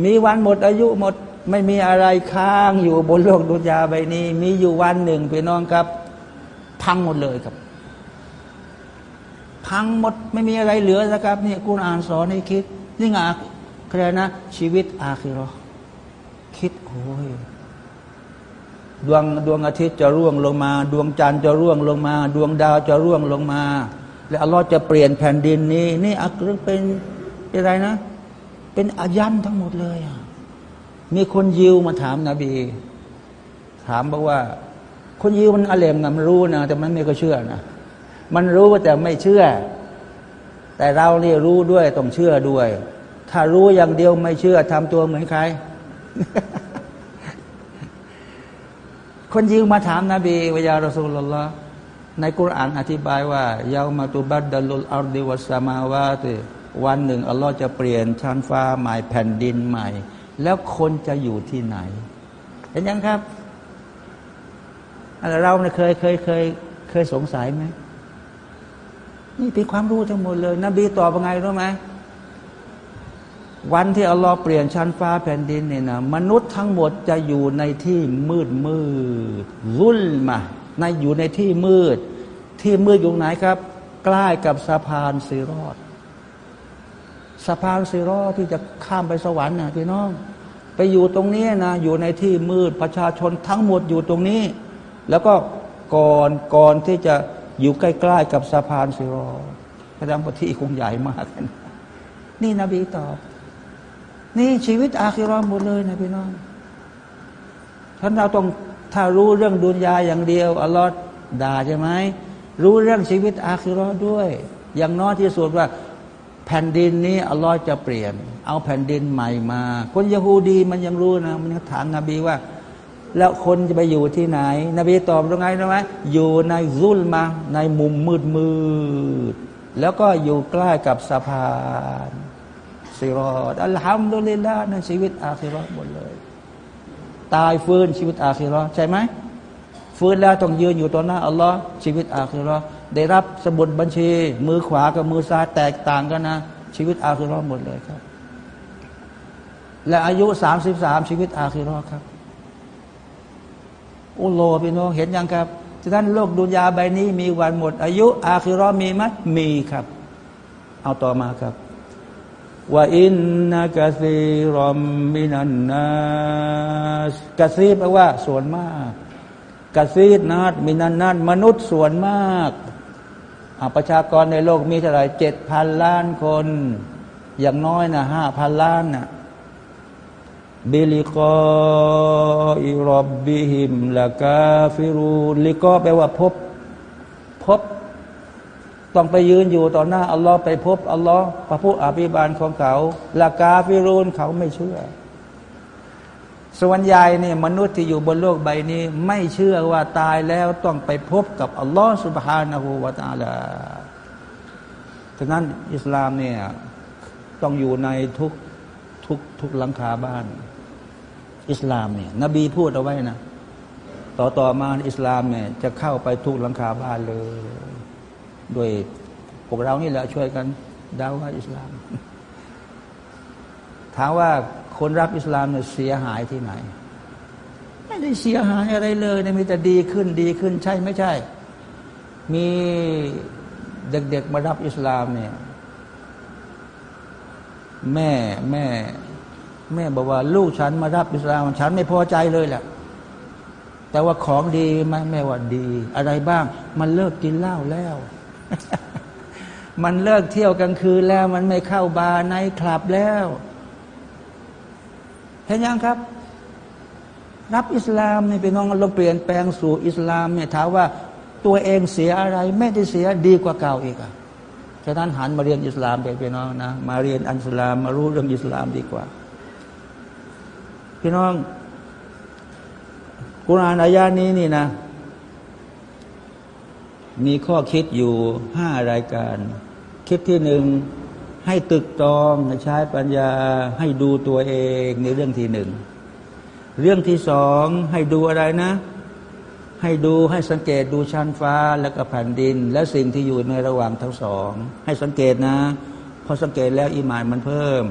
มีวันหมดอายุหมดไม่มีอะไรค้างอยู่บนโลกดุนยาใบนี้ มีอยู่วันหนึ่งพี่น้องครับ พังหมดเลยครับ พังหมดไม่มีอะไรเหลือนะครับนี่กุณอ่านสอนให้คิดนี่ไงใครนะ ชีวิตอาคิรอ คิดโอ้ยดวงดวงอาทิตย์จะร่วงลงมา ดวงจันทร์จะร่วงลงมา ดวงดาวจะร่วงลงมา แล้วอัลลอฮ์จะเปลี่ยนแผ่นดินนี้ นี่อักเรื่องเป็นอะไรนะ เป็นอายันทั้งหมดเลยอะมีคนยิวมาถามนาบี ถามบอกว่า คนยิวมันอาเลมนะมันรู้นะแต่มันไม่ก็เชื่อนะมันรู้แต่ไม่เชื่อ แต่เราเนี่รู้ด้วยต้องเชื่อด้วย ถ้ารู้อย่างเดียวไม่เชื่อทำตัวเหมือนใคร คนยิวมาถามนาบีวิยารสูลลอฮ์ในกุรานอธิบายว่าเยามาตุบัดดัลุลอัลดิวัสมาวาติวันหนึ่ง อัลลอฮ์จะเปลี่ยนชั้นฟ้าใหม่แผ่นดินใหม่ แล้วคนจะอยู่ที่ไหน เห็นยังครับเราเนี่ยเคยเคยเคยเคยสงสัยไหมนี่เป็นความรู้ทั้งหมดเลย นบีตอบว่าไงรู้ไหม วันที่อัลลอฮ์เปลี่ยนชั้นฟ้าแผ่นดินเนี่ยนะมนุษย์ทั้งหมดจะอยู่ในที่มืดมืดรุ่นมาในอยู่ในที่มืด ที่มืดอยู่ไหนครับ ใกล้กับสะพานสีรอดสะพานสีรอดที่จะข้ามไปสวรรค์นะพี่น้อง ไปอยู่ตรงนี้นะอยู่ในที่มืดประชาชนทั้งหมดอยู่ตรงนี้ แล้วก็ก่อนก่อนที่จะอยู่ใกล้ๆกับสะพานสีรอดพระดำที่คงใหญ่มาก นี่นบีตอบ นี่ชีวิตอาคิรอมหมดเลยนะพี่น้องท่านเราต้องถ้ารู้เรื่องดุนยาอย่างเดียวอัลลอฮ์ด่าใช่ไหมรู้เรื่องชีวิตอาคิรอด้วย อย่างน้อยที่สุดว่า แผ่นดินนี้อัลลอฮ์จะเปลี่ยน เอาแผ่นดินใหม่มา คนยะฮูดีมันยังรู้นะ มันถามนบีว่า แล้วคนจะไปอยู่ที่ไหน นบีตอบตรงไงรู้ไหมอยู่ในซุลมาในมุมมืดมืดแล้วก็อยู่ใกล้กับสะพาน สิรอดอัลฮัมดุลิลลาห์นั่นชีวิตอาคิรอหมดเลย ตายฟื้นชีวิตอาคิรอใช่ไหมฟื้นแล้วต้องยืนอยู่ต่อหน้าอัลลอฮ์ชีวิตอาคิรอได้รับสมุดบัญชี มือขวากับมือซ้ายแตกต่างกันนะ ชีวิตอาคิรอหมดเลยครับ และอายุสามสิบสามชีวิตอาคิรอครับอุโลพี่น้องเห็นยังครับฉะนั้นโลกดุนยาใบนี้มีวันหมด อายุ อาคิรอมีไหมมีครับ เอาต่อมาครับ ว่าอินนักซีรอมมินันนัสกซีแปลว่าส่วนมากกซีนัดมินันนัสมนุษย์ส่วนมากประชากรในโลกมีเท่าไหร่เจ็ดพันล้านคน อย่างน้อยนะห้าพันล้านนะบิลิกออิรบบิหิมละกาฟิรูลิกอแปลว่าพบพบ ต้องไปยืนอยู่ต่อหน้าอัลลอฮ์ไปพบอัลลอฮ์พระผู้อภิบาลของเขาละกาฟิรูนเขาไม่เชื่อ ส่วนใหญ่เนี่ยมนุษย์ที่อยู่บนโลกใบนี้ ไม่เชื่อว่าตายแล้วต้องไปพบกับอัลลอฮ์สุบฮานะฮูวาตาลาฉะนั้นอิสลามเนี่ยต้องอยู่ในทุกทุกทุกหลังคาบ้าน อิสลามเนี่ยนบีพูดเอาไว้นะ ต่อต่อมาอิสลามเนี่ยจะเข้าไปทุกหลังคาบ้านเลย โดยพวกเรานี่แหละช่วยกันดาวว่าอิสลาม ถามว่าคนรับอิสลามเนี่ยเสียหายที่ไหน ไม่ได้เสียหายอะไรเลยนะมีแต่ดีขึ้นดีขึ้นใช่ไม่ใช่ มีเด็กๆมารับอิสลามเนี่ย แม่แม่ แม่บอกว่า ลูกฉันมารับอิสลาม ฉันไม่พอใจเลยแหละแต่ว่าของดีไหมแม่ว่าดี อะไรบ้าง มันเลิกกินเหล้าแล้ว มันเลิกเที่ยวกลางคืนแล้ว มันไม่เข้าบาร์ในคลับแล้ว เห็นยังครับ รับอิสลามเนี่ยไปน้องเราเปลี่ยนแปลงสู่อิสลามเนี่ยถามว่าตัวเองเสียอะไร ไม่ได้เสียดีกว่าเก่าอีกอะฉะนั้นหันมาเรียนอิสลามไปพี่น้องนะมาเรียนอันสลามมารู้เรื่องอิสลามดีกว่า พี่น้องกุรานอายานี้นี่นะ มีข้อคิดอยู่ห้ารายการ คิดที่หนึ่งให้ตึกตองใช้ปัญญาให้ดูตัวเองในเรื่องที่หนึ่ง เรื่องที่สองให้ดูอะไรนะ ให้ดูให้สังเกตดูชั้นฟ้าแล้วก็แผ่นดิน และสิ่งที่อยู่ในระหว่างทั้งสอง ให้สังเกตนะพอสังเกตแล้วอิมานมันเพิ่ม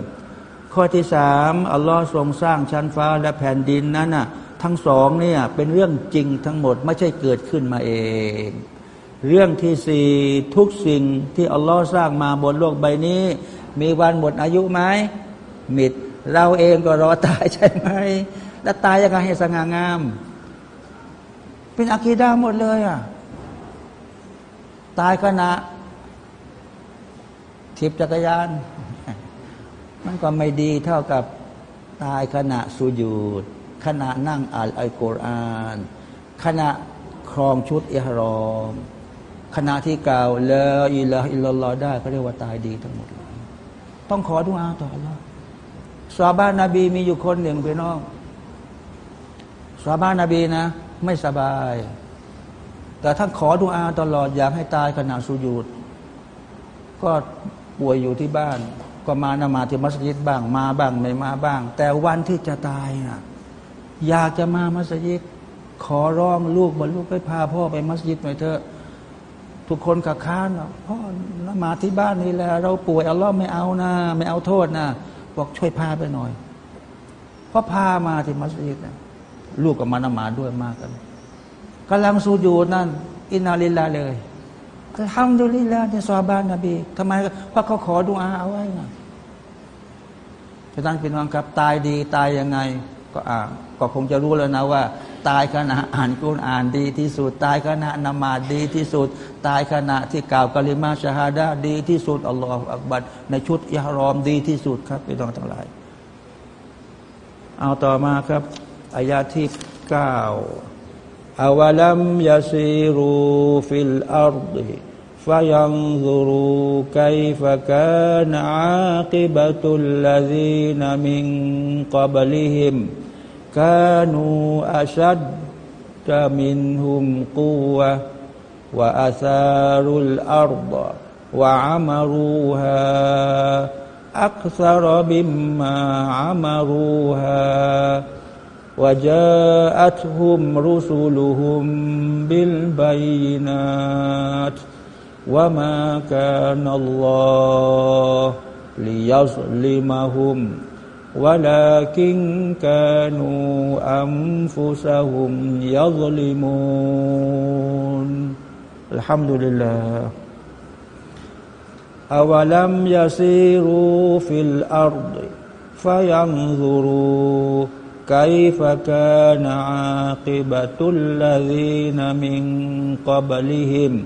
ข้อที่สามอัลลอฮ์ทรงสร้างชั้นฟ้าและแผ่นดินนั้นน่ะทั้งสองเนี่ยเป็นเรื่องจริงทั้งหมดไม่ใช่เกิดขึ้นมาเอง เรื่องที่สี่ทุกสิ่งที่อัลลอฮ์สร้างมาบนโลกใบนี้ มีวันหมดอายุไหมมิด เราเองก็รอตายใช่ไหม แล้วตายยังไงให้สง่างาม เป็นอากีดาหมดเลยอะ ตายขณะทิพจักรยาน มันก็ไม่ดีเท่ากับตายขณะสุญูดขณะนั่งอ่านอัลกุรอาน ขณะครองชุดอิฮรอม ขณะที่กล่าวละอิละอิลลอได้เขาเรียกว่าตายดีทั้งหมด ต้องขอดุอาต่อแล้วสาบานนบีมีอยู่คนหนึ่งพี่น้องสาบานนบีนะ ไม่สบาย แต่ท่านขอดุอาตลอดอยากให้ตายขณะสุญูดก็ป่วยอยู่ที่บ้าน ก็มานมาที่มัสยิดบ้างมาบ้างไม่มาบ้าง แต่วันที่จะตายนะอยากจะมามัสยิด ขอร้องลูกบอกลูกไปพาพ่อไปมัสยิดหน่อยเถอะ ทุกคนกับค้านพ่อมาที่บ้านนี่แหละเราป่วยอัลลอฮ์ไม่เอานะไม่เอาโทษนะบอกช่วยพาไปหน่อยพ่อพามาที่มัสยิดนะลูกกับมานมาด้วยมากันกำลังสูญอยู่นั่น อินาลิลาเลยทำดูลิลลาในซอบานนบีทำไมเพราะเขาขอดุอาเอาไว้นะฉะนั้นเป็นวังครับตายดีตายยังไง ก็อ่าก็คงจะรู้แล้วนะว่า ตายขณะอ่านกุรอานดีที่สุด ตายขณะนมาดดีที่สุด ตายขณะที่กล่าวกลิมาชาฮาดาดีที่สุดอัลลอฮฺอักบัดในชุดอิฮรอมดีที่สุดครับพี่น้องทั้งหลาย เอาต่อมาครับอายาที่เก้าอาวลัมยาซีรูฟิลอาร์ดี فينظروا كيف كان عاقبة الذين من قبلهم كانوا أشد منهم قوة وأثاروا الأرض وعمروها أكثر مما عمروها وجاءتهم رسلهم بالبينات وما كان الله ليظلمهم ولكن كانوا أنفسهم يظلمون. الحمد لله. أولم يسيروا في الأرض فينظروا كيف كان عاقبة الذين من قبلهم.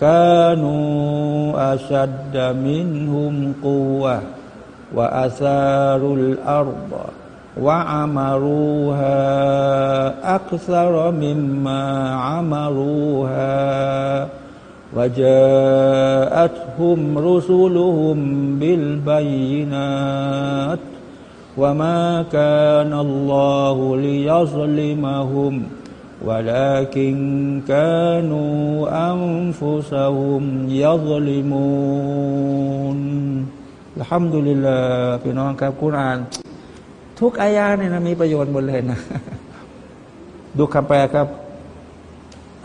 كانوا أشد منهم قوةً. وأثاروا الأرض وعمروها أكثر مما عمروها وجاءتهم رسلهم بالبينات وما كان الله ليظلمهم ولكن كانوا أنفسهم يظلمون الحمد لله พี่น้องครับกุรอาน ทุกอายาเนี่ยนะมีประโยชน์หมดเลยนะ ดูคำแปลครับ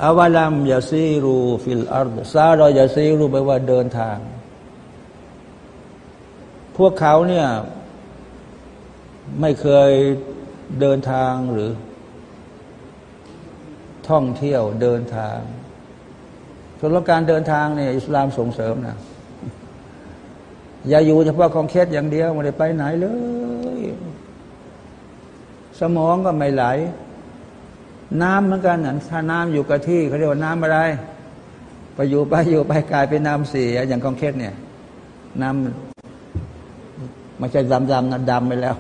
أولم يسيروا في الأرض سار يسير แปลว่าเดินทาง พวกเขาเนี่ยไม่เคยเดินทางหรือ ท่องเที่ยวเดินทางส่วนการเดินทางเนี่ยอิสลามส่งเสริมนะ อย่าอยู่เฉพาะของเคสอย่างเดียวไม่ได้ไปไหนเลย สมองก็ไม่ไหล น้ำเหมือนกันนะถ้าน้ำอยู่กับที่เขาเรียกว่าน้ำอะไรไปอยู่ไปอยู่ไปกลายเป็นน้ำเสียอย่างกองเคสเนี่ย น้ำไม่ใช่ดำดำนะดำไปแล้ว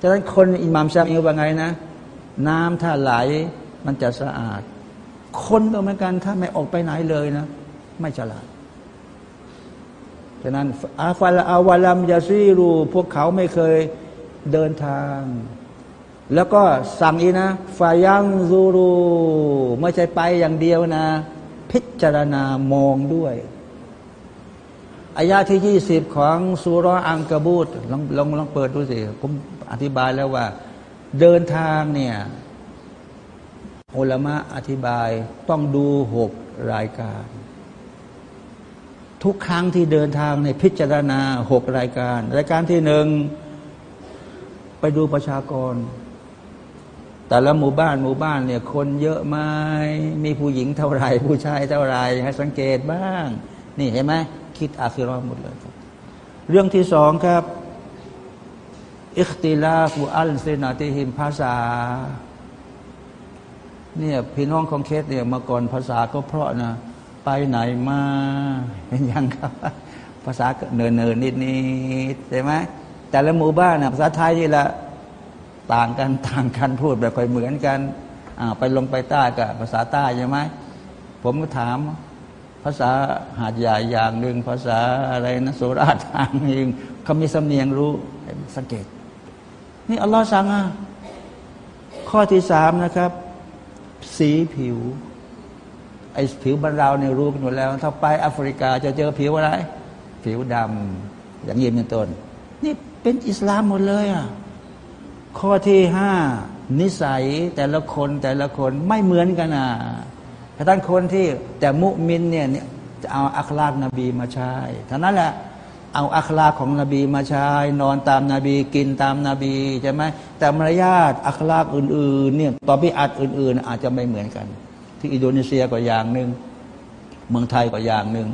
ฉะนั้นคนอิหมามชาอิลว่าไงนะ น้ำถ้าไหลมันจะสะอาด คนก็เหมือนกันถ้าไม่ออกไปไหนเลยนะ ไม่ฉลาด ฉะนั้นอาฟาลอาวาลัมยาซีรู พวกเขาไม่เคยเดินทาง แล้วก็สั่งอีนะฟายังซูรู ไม่ใช่ไปอย่างเดียวนะ พิจารณามองด้วยอายาที่ยี่สิบของสุรอังกบูตลองลองลองเปิดดูสิ ผมอธิบายแล้วว่า เดินทางเนี่ยอุลมะอธิบายต้องดูหกรายการ ทุกครั้งที่เดินทางในพิจารณาหกรายการ รายการที่หนึ่งไปดูประชากร แต่ละหมู่บ้านหมู่บ้านเนี่ยคนเยอะไหมมีผู้หญิงเท่าไรผู้ชายเท่าไรให้สังเกตบ้าง นี่เห็นไหมคิดอาคิรอหมดเลยครับ เรื่องที่สองครับอิคติลาฟูอัลเซนาติฮิมภาษาเนี่ยพี่น้องของเคสเนี่ยมาก่อนภาษาก็เพราะนะ ไปไหนมาเป็นยังครับ ภาษาเนินเนินนิดนิดใช่ไหมแต่ละหมู่บ้านนะภาษาไทยนี่แหละต่างกันต่างกันพูดแบบค่อยเหมือนกันอ่าไปลงไปใต้กับภาษาใต้ใช่ไหมผมก็ถาม ภาษาหาดใหญ่อย่างหนึ่งภาษาอะไรนะโสราทางหนึ่งเขามีสำเนียงรู้สังเกต นี่อัลลอฮ์สั่งอะข้อที่สามนะครับ สีผิว ไอ้ผิวบรรเราเนี่ยรู้กันหมดแล้ว ถ้าไปแอฟริกาจะเจอผิวอะไร ผิวดำอย่างนี้เป็นต้น นี่เป็นอิสลามหมดเลยอะข้อที่ห้านิสัยแต่ละคนแต่ละคนไม่เหมือนกันอะท่านคนที่แต่มุมินเนี่ยจะเอาอัคลากนบีมาใช้ท่านั้นแหละเอาอัคลาของนบีมาใช้ นอนตามนาบีกินตามนาบีใช่ไหมแต่มารยาทอัคลากอื่นๆเนี่ยต่อพิอัดอื่น ๆ อาจจะไม่เหมือนกัน ที่อินโดนีเซียก็อย่างหนึ่งเมืองไทยก็อย่างหนึ่ง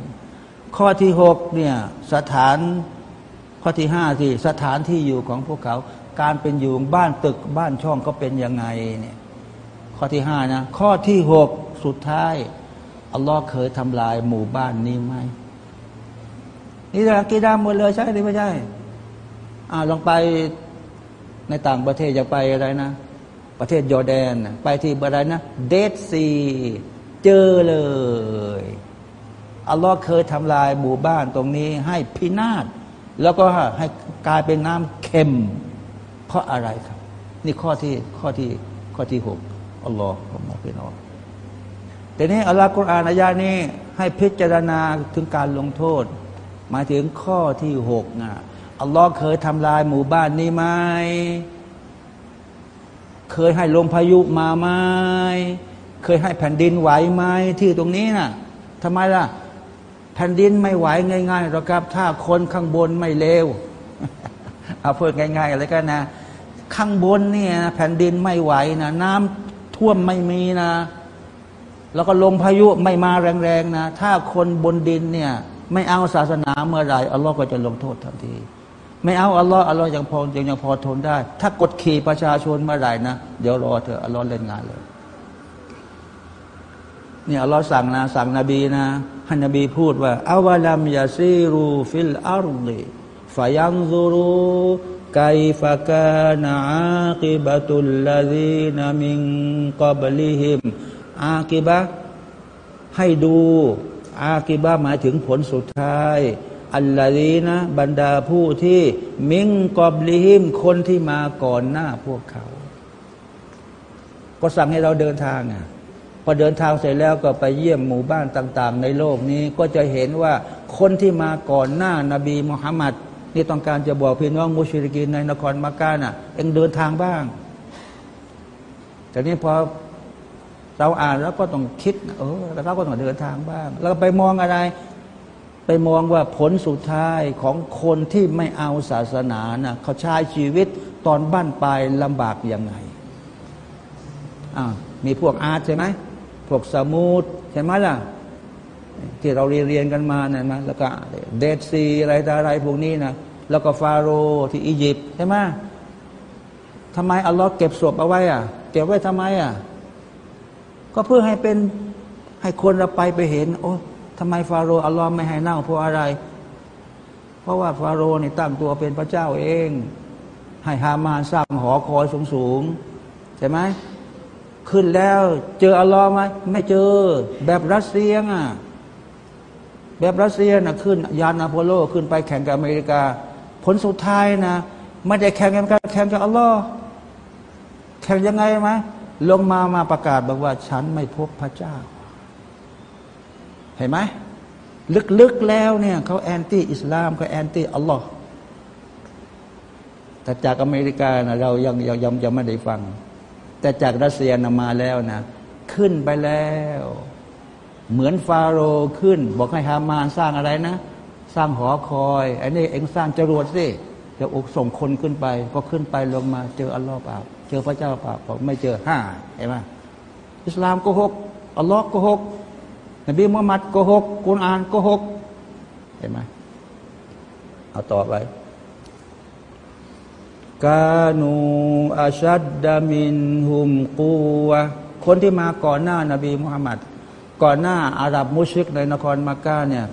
ข้อที่หกเนี่ยสถานข้อที่ห้าที่สถานที่อยู่ของพวกเขา การเป็นอยู่บ้านตึกบ้านช่องก็เป็นยังไงเนี่ยข้อที่ห้านะข้อที่หกสุดท้ายอัลลอฮ์เคยทำลายหมู่บ้านนี้ไหมนี่ละกีดามหมดเลยใช่หรือไม่ใช่อ่าลองไปในต่างประเทศจะไปอะไรนะ ประเทศยอร์แดน ไปที่อะไรนะ เดดซีเจอเลย อัลลอฮ์เคยทำลายหมู่บ้านตรงนี้ให้พินาศแล้วก็ให้กลายเป็นน้ำเค็ม เพราะอะไรครับ นี่ข้อที่ข้อที่ข้อที่หกอัลลอฮ์ของมาพี่น้องแต่นี้อัลลอฮ์กุรอานอายานี้ให้พิจารณาถึงการลงโทษ หมายถึงข้อที่หกนะอัลลอฮ์เคยทำลายหมู่บ้านนี้ไหม เคยให้ลมพายุมาไหมเคยให้แผ่นดินไหวไหมที่ตรงนี้นะ่ะทำไมล่ะ แผ่นดินไม่ไหวง่ายๆหรอกครับ ถ้าคนข้างบนไม่เลวเอาพูดง่ายๆอะไรกันนะข้างบนเนี่ยแผ่นดินไม่ไหวนะน้ำท่วมไม่มีนะ แล้วก็ลมพายุไม่มาแรงๆนะ ถ้าคนบนดินเนี่ย ไม่เอาศาสนาเมื่อไหร่อัลลอฮ์ก็จะลงโทษทันที ไม่เอาอัลลอฮ์อัลลอฮ์ยังพอยังยังพอทนได้ ถ้ากดขี่ประชาชนเมื่อไหร่นะ เดี๋ยวรอเถอะอัลลอฮ์เล่นงานเลยนี่อัลลอฮ์สั่งนะสั่งนบีนะให้นบีพูดว่าأولم يسيروا في الأرض فينظروا كيف كان عاقبة الذين من قبلهم عاقبة ให้ดูอาคิบะหมายถึงผลสุดท้าย อัลลอฮีนะบรรดาผู้ที่มิงกอบลิฮิมคนที่มาก่อนหน้าพวกเขา ก็สั่งให้เราเดินทางอะพอเดินทางเสร็จแล้วก็ไปเยี่ยมหมู่บ้านต่าง ๆ ในโลกนี้ก็จะเห็นว่าคนที่มาก่อนหน้านาบีมุฮัมมัดนี่ต้องการจะบอกพี่น้องมุชริกินในนครมักกะน่ะเองเดินทางบ้าง แต่นี้พอเราอ่านแล้วก็ต้องคิดเออเราก็ต้องเดินทางบ้าง แล้วไปมองอะไร ไปมองว่าผลสุดท้ายของคนที่ไม่เอาศาสนานะ่ะเขาใช้ชีวิตตอนบ้านปลายลำบากยังไงอ่ามีพวกอาร์ตใช่ไหมพวกซะมูดใช่ไหมล่ะ ที่เราเรียนเรียนกันมาเนี่ยนะแล้วก็ Dead Sea อะไรต่อะไรพวกนี้นะแล้วก็ฟาโรที่อียิปต์ใช่ไหมทำไมอัลลอฮ์เก็บศพเอาไว้อะ เก็บไว้ทำไมอะ ก็เพื่อให้เป็นให้คนเราไปไปเห็น โอ้ ทำไมฟาโรห์อัลลอฮ์ไม่ให้เน่าเพราะอะไร เพราะว่าฟาโรห์นี่ตั้งตัวเป็นพระเจ้าเอง ให้ฮามานสร้างหอคอยสูงสูงๆใช่ไหมขึ้นแล้ว เจออัลลอฮ์ไหมไม่เจอ แบบรัสเซียอะแบบรัสเซียนะขึ้น ยานอพอลโลขึ้นไปแข่งกับอเมริกา ผลสุดท้ายนะไม่ได้แข่งกันแข่งกับอัลลอฮ์แข่งยังไงไหมลงมามาประกาศบอกว่า ฉันไม่พบพระเจ้า เห็นไหมลึกๆแล้วเนี่ยเขาแอนตี้อิสลามเขาแอนตี้อัลลอฮ์แต่จากอเมริกานะเรายังยังยังยังไม่ได้ฟัง แต่จากรัสเซียนะมาแล้วนะ ขึ้นไปแล้ว เหมือนฟาโรห์ขึ้น บอกให้ฮามานสร้างอะไรนะ สร้างหอคอยไอ้นี่เองสร้างจรวดสิจะอกส่งคนขึ้นไป ก็ขึ้นไปลงมา เจออัลลอฮ์เปล่าเจอพระเจ้าเปล่าไม่เจอห้าเห็นไหมอิสลามโกหกอัลลอฮ์โกหก นบีมุฮัมมัดโกหกกุรอานโกหกเห็นไหมเอาต่อไปกานูอาชัดดามินหุมกูวะคนที่มาก่อนหน้านาบีมุฮัมมัดก่อนหน้าอาหรับมุชริกในนครมักกะเนี่ย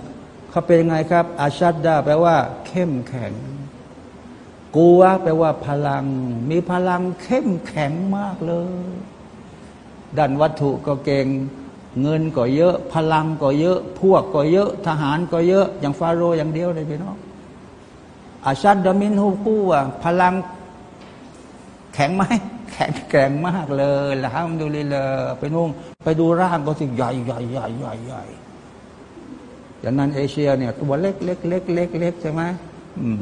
เขาเป็นยังไงครับ อาชัดดาแปลว่า เข้มแข็ง กูวะแปลว่า พลัง มีพลังเข้มแข็งมากเลยดันวัตถุก็เก่ง เงินก็เยอะ พลังก็เยอะ พวกก็เยอะ ทหารก็เยอะ อย่างฟาโรห์อย่างเดียวเลยพี่น้องอาชัดดามินฮูกูวะพลังแข็งไหมแข็งแกร่งมากเลยละฮัมดุลิลลาไปนุ่งไปดูร่างก็สิใหญ่ใหญ่ใหญ่ใหญ่ใหญ่อย่างนั้นเอเชียเนี่ยตัวเล็กเล็กเล็กเล็กเล็กใช่ไหมอืม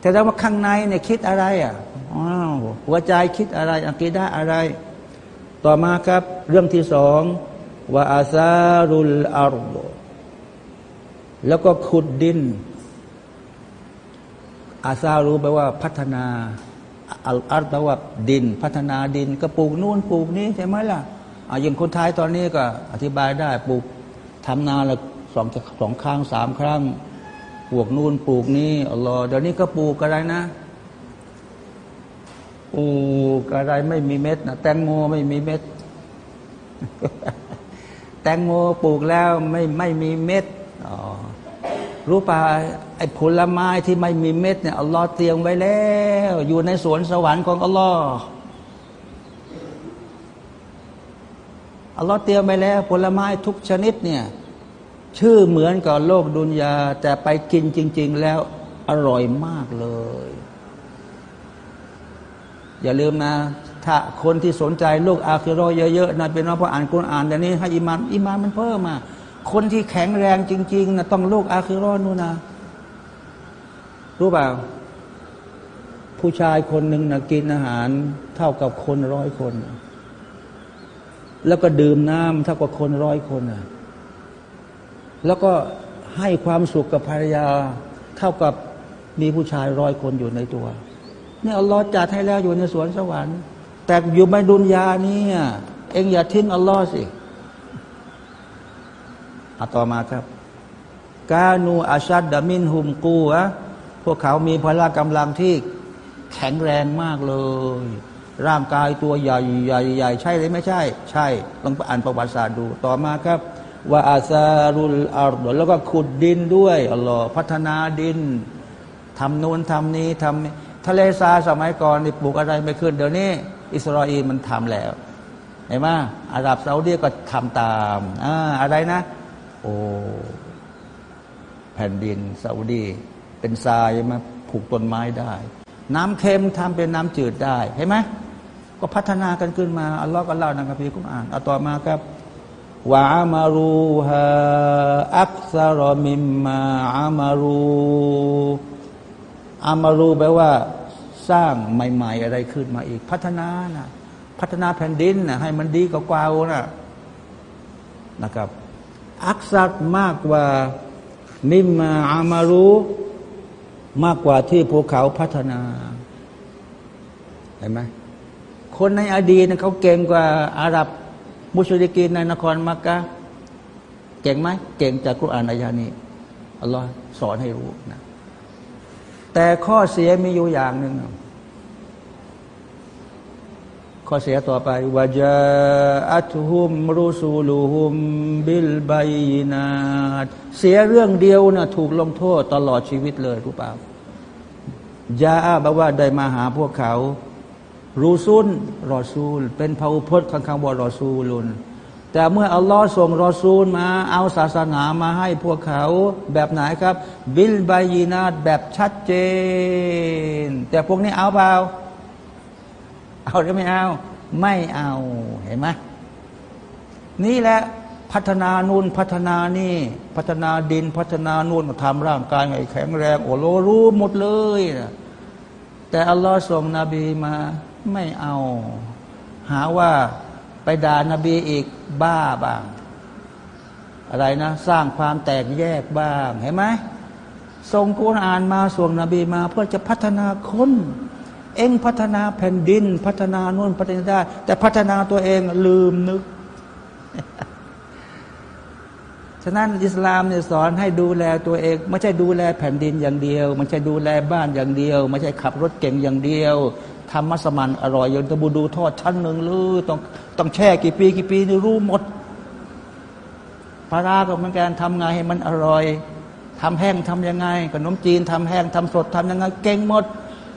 แต่ถ้าว่าข้างในเนี่ยคิดอะไรอะอ้าวหัวใจคิดอะไรอักีดะอะไร ต่อมาครับเรื่องที่สอง ว่าอาซารุลอารบแล้วก็ขุดดิน อาซารู้แปลว่าพัฒนาอัลอาร์แปลว่าดิน พัฒนาดิน ก็ปลูกนู่นปลูกนี้ใช่ไหมล่ะอย่างคนไทยตอนนี้ก็อธิบายได้ปลูกทำนาละสองสองครั้งสามครั้งปลูกนู่นปลูกนี้อัลลอฮ์เดี๋ยวนี้ก็ปลูกอะไรนะปลูกอะไรไม่มีเม็ดนะแตงโมไม่มีเม็ด แตงโมปลูกแล้วไม่ไม่มีเม็ดอ๋อรู้ป่ะไอ้ผลไม้ที่ไม่มีเม็ดเนี่ยอัลลอฮ์เตรียมไว้แล้ว อยู่ในสวนสวรรค์ของอัลลอฮ์อัลลอฮ์เตรียมไว้แล้ว ผลไม้ทุกชนิดเนี่ยชื่อเหมือนกับโลกดุนยา แต่ไปกินจริง ๆ แล้วอร่อยมากเลย อย่าลืมนะ ถ้าคนที่สนใจโลกอาคิรอเยอะๆนะเป็นว่าพออ่านกุรอานแต่นี้ให้อิมานอิมานมันเพิ่มมาคนที่แข็งแรงจริงๆนะต้องโลกอาคิรอนู่นนะรู้เปล่า ผู้ชายคนหนึ่งนะกินอาหารเท่ากับคนร้อยคน แล้วก็ดื่มน้ำเท่ากับคนร้อยคนนะแล้วก็ให้ความสุขกับภรรยาเท่ากับมีผู้ชายร้อยคนอยู่ในตัวนี่อัลลอฮ์จัดให้แล้วอยู่ในสวนสวรรค์ แต่อยู่ในดุนยานี่เองอย่าทิ้งอัลลอฮ์สิอาต่อมาครับ กานูอาชัดดามินหุมกูอะพวกเขามีพละกำลังที่แข็งแรงมากเลย ร่างกายตัวใหญ่ใหญ่ใหญ่ใช่หรือไม่ใช่ ใช่ลองไปอ่านประวัติศาสตร์ดู ต่อมาครับว่าอาซารุลอารดแล้วก็ขุดดินด้วยอัลลอฮ์พัฒนาดินทำนูนทำนี้ทำทะเลทรายสมัยก่อนนี่ปลูกอะไรไม่ขึ้นเดี๋ยวนี้ อิสราเอลมันทำแล้วเห็นไหมอาหรับซาอุดีก็ทำตามอ่าอะไรนะ โอ้แผ่นดินซาอุดีเป็นทรายมาผูกต้นไม้ได้ น้ำเค็มทำเป็นน้ำจืดได้เห็นไหมก็พัฒนากันขึ้นมาอัลลอฮ์ก็เล่าในคัมภีร์กุรอานเอาต่อมาครับวะอามารูฮาอักซารมิมมาอามารูอามารูแปลว่า สร้างใหม่ ๆ อะไรขึ้นมาอีก พัฒนานะพัฒนาแผ่นดินนะให้มันดีกว่ากวานะนะครับ อักษัตมากกว่ามิมมาอามารูมากกว่าที่พวกเขาพัฒนาเห็นไหมคนในอดีตเขาเก่งกว่าอาหรับมุชลิกีนในนครมักกะเก่งไหมเก่งจากกุรอานอายานี้อัลลอฮ์สอนให้รู้นะ แต่ข้อเสียมีอยู่อย่างหนึ่งข้อเสียต่อไปวาจาอัตฮุมรูซูลูฮุมบิลไบนาเสียเรื่องเดียวนะถูกลงโทษตลอดชีวิตเลยรู้เปล่ายาอาบว่าได้มาหาพวกเขา รูซุนรอซูล เป็นพระอุพจน์ข้างๆว่ารอซูลุน แต่เมื่ออัลลอฮ์ส่งรอซูลมา เอาศาสนามาให้พวกเขาแบบไหนครับ บิลบายีนาดแบบชัดเจน แต่พวกนี้เอาเปล่า เอาหรือไม่เอา ไม่เอาเห็นไหมนี่แหละพัฒนานูนพัฒนานี่ พัฒนาดินพัฒนานูนทำร่างกายให้แข็งแรง โอโลรู้หมดเลยนะแต่อัลลอฮ์ส่งนบีมา ไม่เอา หาว่า ไปด่านาบีอีกบ้าบ้าง อะไรนะ สร้างความแตกแยกบ้างเห็นไหมส่งกุรอานมาส่งนบีมา เพื่อจะพัฒนาคนเองพัฒนาแผ่นดิน พัฒนานู่นพัฒนาได้แต่พัฒนาตัวเองลืมนึก ฉะนั้นอิสลามเนี่ยสอนให้ดูแลตัวเอง ไม่ใช่ดูแลแผ่นดินอย่างเดียว ไม่ใช่ดูแลบ้านอย่างเดียว ไม่ใช่ขับรถเก่งอย่างเดียวทำมัสมันอร่อยย่างตะบูดูทอดชั้นหนึ่งหรือต้อง ต้องแช่กี่ปีกี่ปีนี่รู้หมดปลาราก็เหมือนกันทำไงให้มันอร่อยทำแห้งทำยังไงขนมจีนทำแห้งทำสดทำยังไง เก่งหมด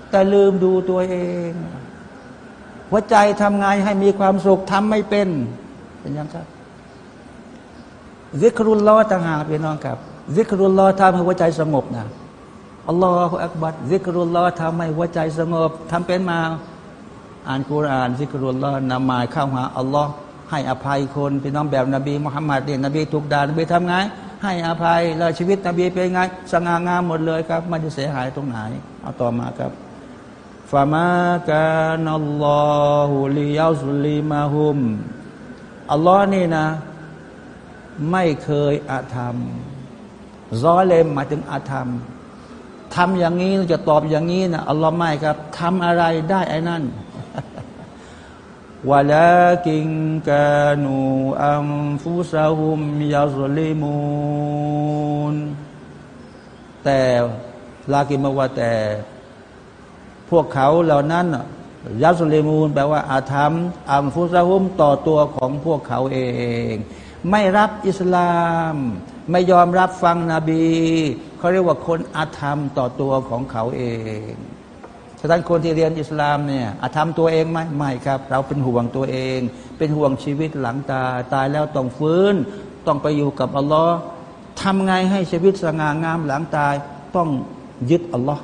แต่ลืมดูตัวเอง หัวใจทำไงให้มีความสุขทำไม่เป็น เป็นยังครับซิกรุลลอต่างหากพี่น้องครับซิกรุลลอทำให้หัวใจสงบนะالله أكبر ذكر الله ทำให้หัวใจสงบทำเป็นมา อ่านกุรอานذكر الله นมาเข้าหาอัลลอฮ์ให้อภัยคนพี่น้องแบบนบีมุฮัมมัดเนี่ยนบีถูกด่านบีทำไง ให้อภัยแล้วชีวิตนบีเป็นไงสง่างามหมดเลยครับไม่ได้เสียหายตรงไหน เอาต่อมาครับفما كان الله ليظلمهم อัลลอฮ์นี่นะ ไม่เคยอาธรรมซอเลมหมายถึงอาธรรมทำอย่างนี้จะตอบอย่างนี้นะอัลลอฮ์ไม่ครับทำอะไรได้ไอ้นั่น วะลากิงกานูอัมฟุซาฮุมยาซุลิมูนแต่ลากิมาว่าแต่ พวกเขาเหล่านั้นยาสุลิมูนแปลว่าอาธรรมอัมฟุซาฮุมต่อตัวของพวกเขาเอง ไม่รับอิสลาม ไม่ยอมรับฟังนบีเขาเรียกว่าคนอาธรรมต่อตัวของเขาเอง ฉะนั้นคนที่เรียนอิสลามเนี่ยอาธรรมตัวเองไหมไม่ครับ เราเป็นห่วงตัวเอง เป็นห่วงชีวิตหลังตายตายแล้วต้องฟื้น ต้องไปอยู่กับอัลลอฮ์ทำไงให้ชีวิตสง่างามหลังตาย ต้องยึดอัลลอฮ์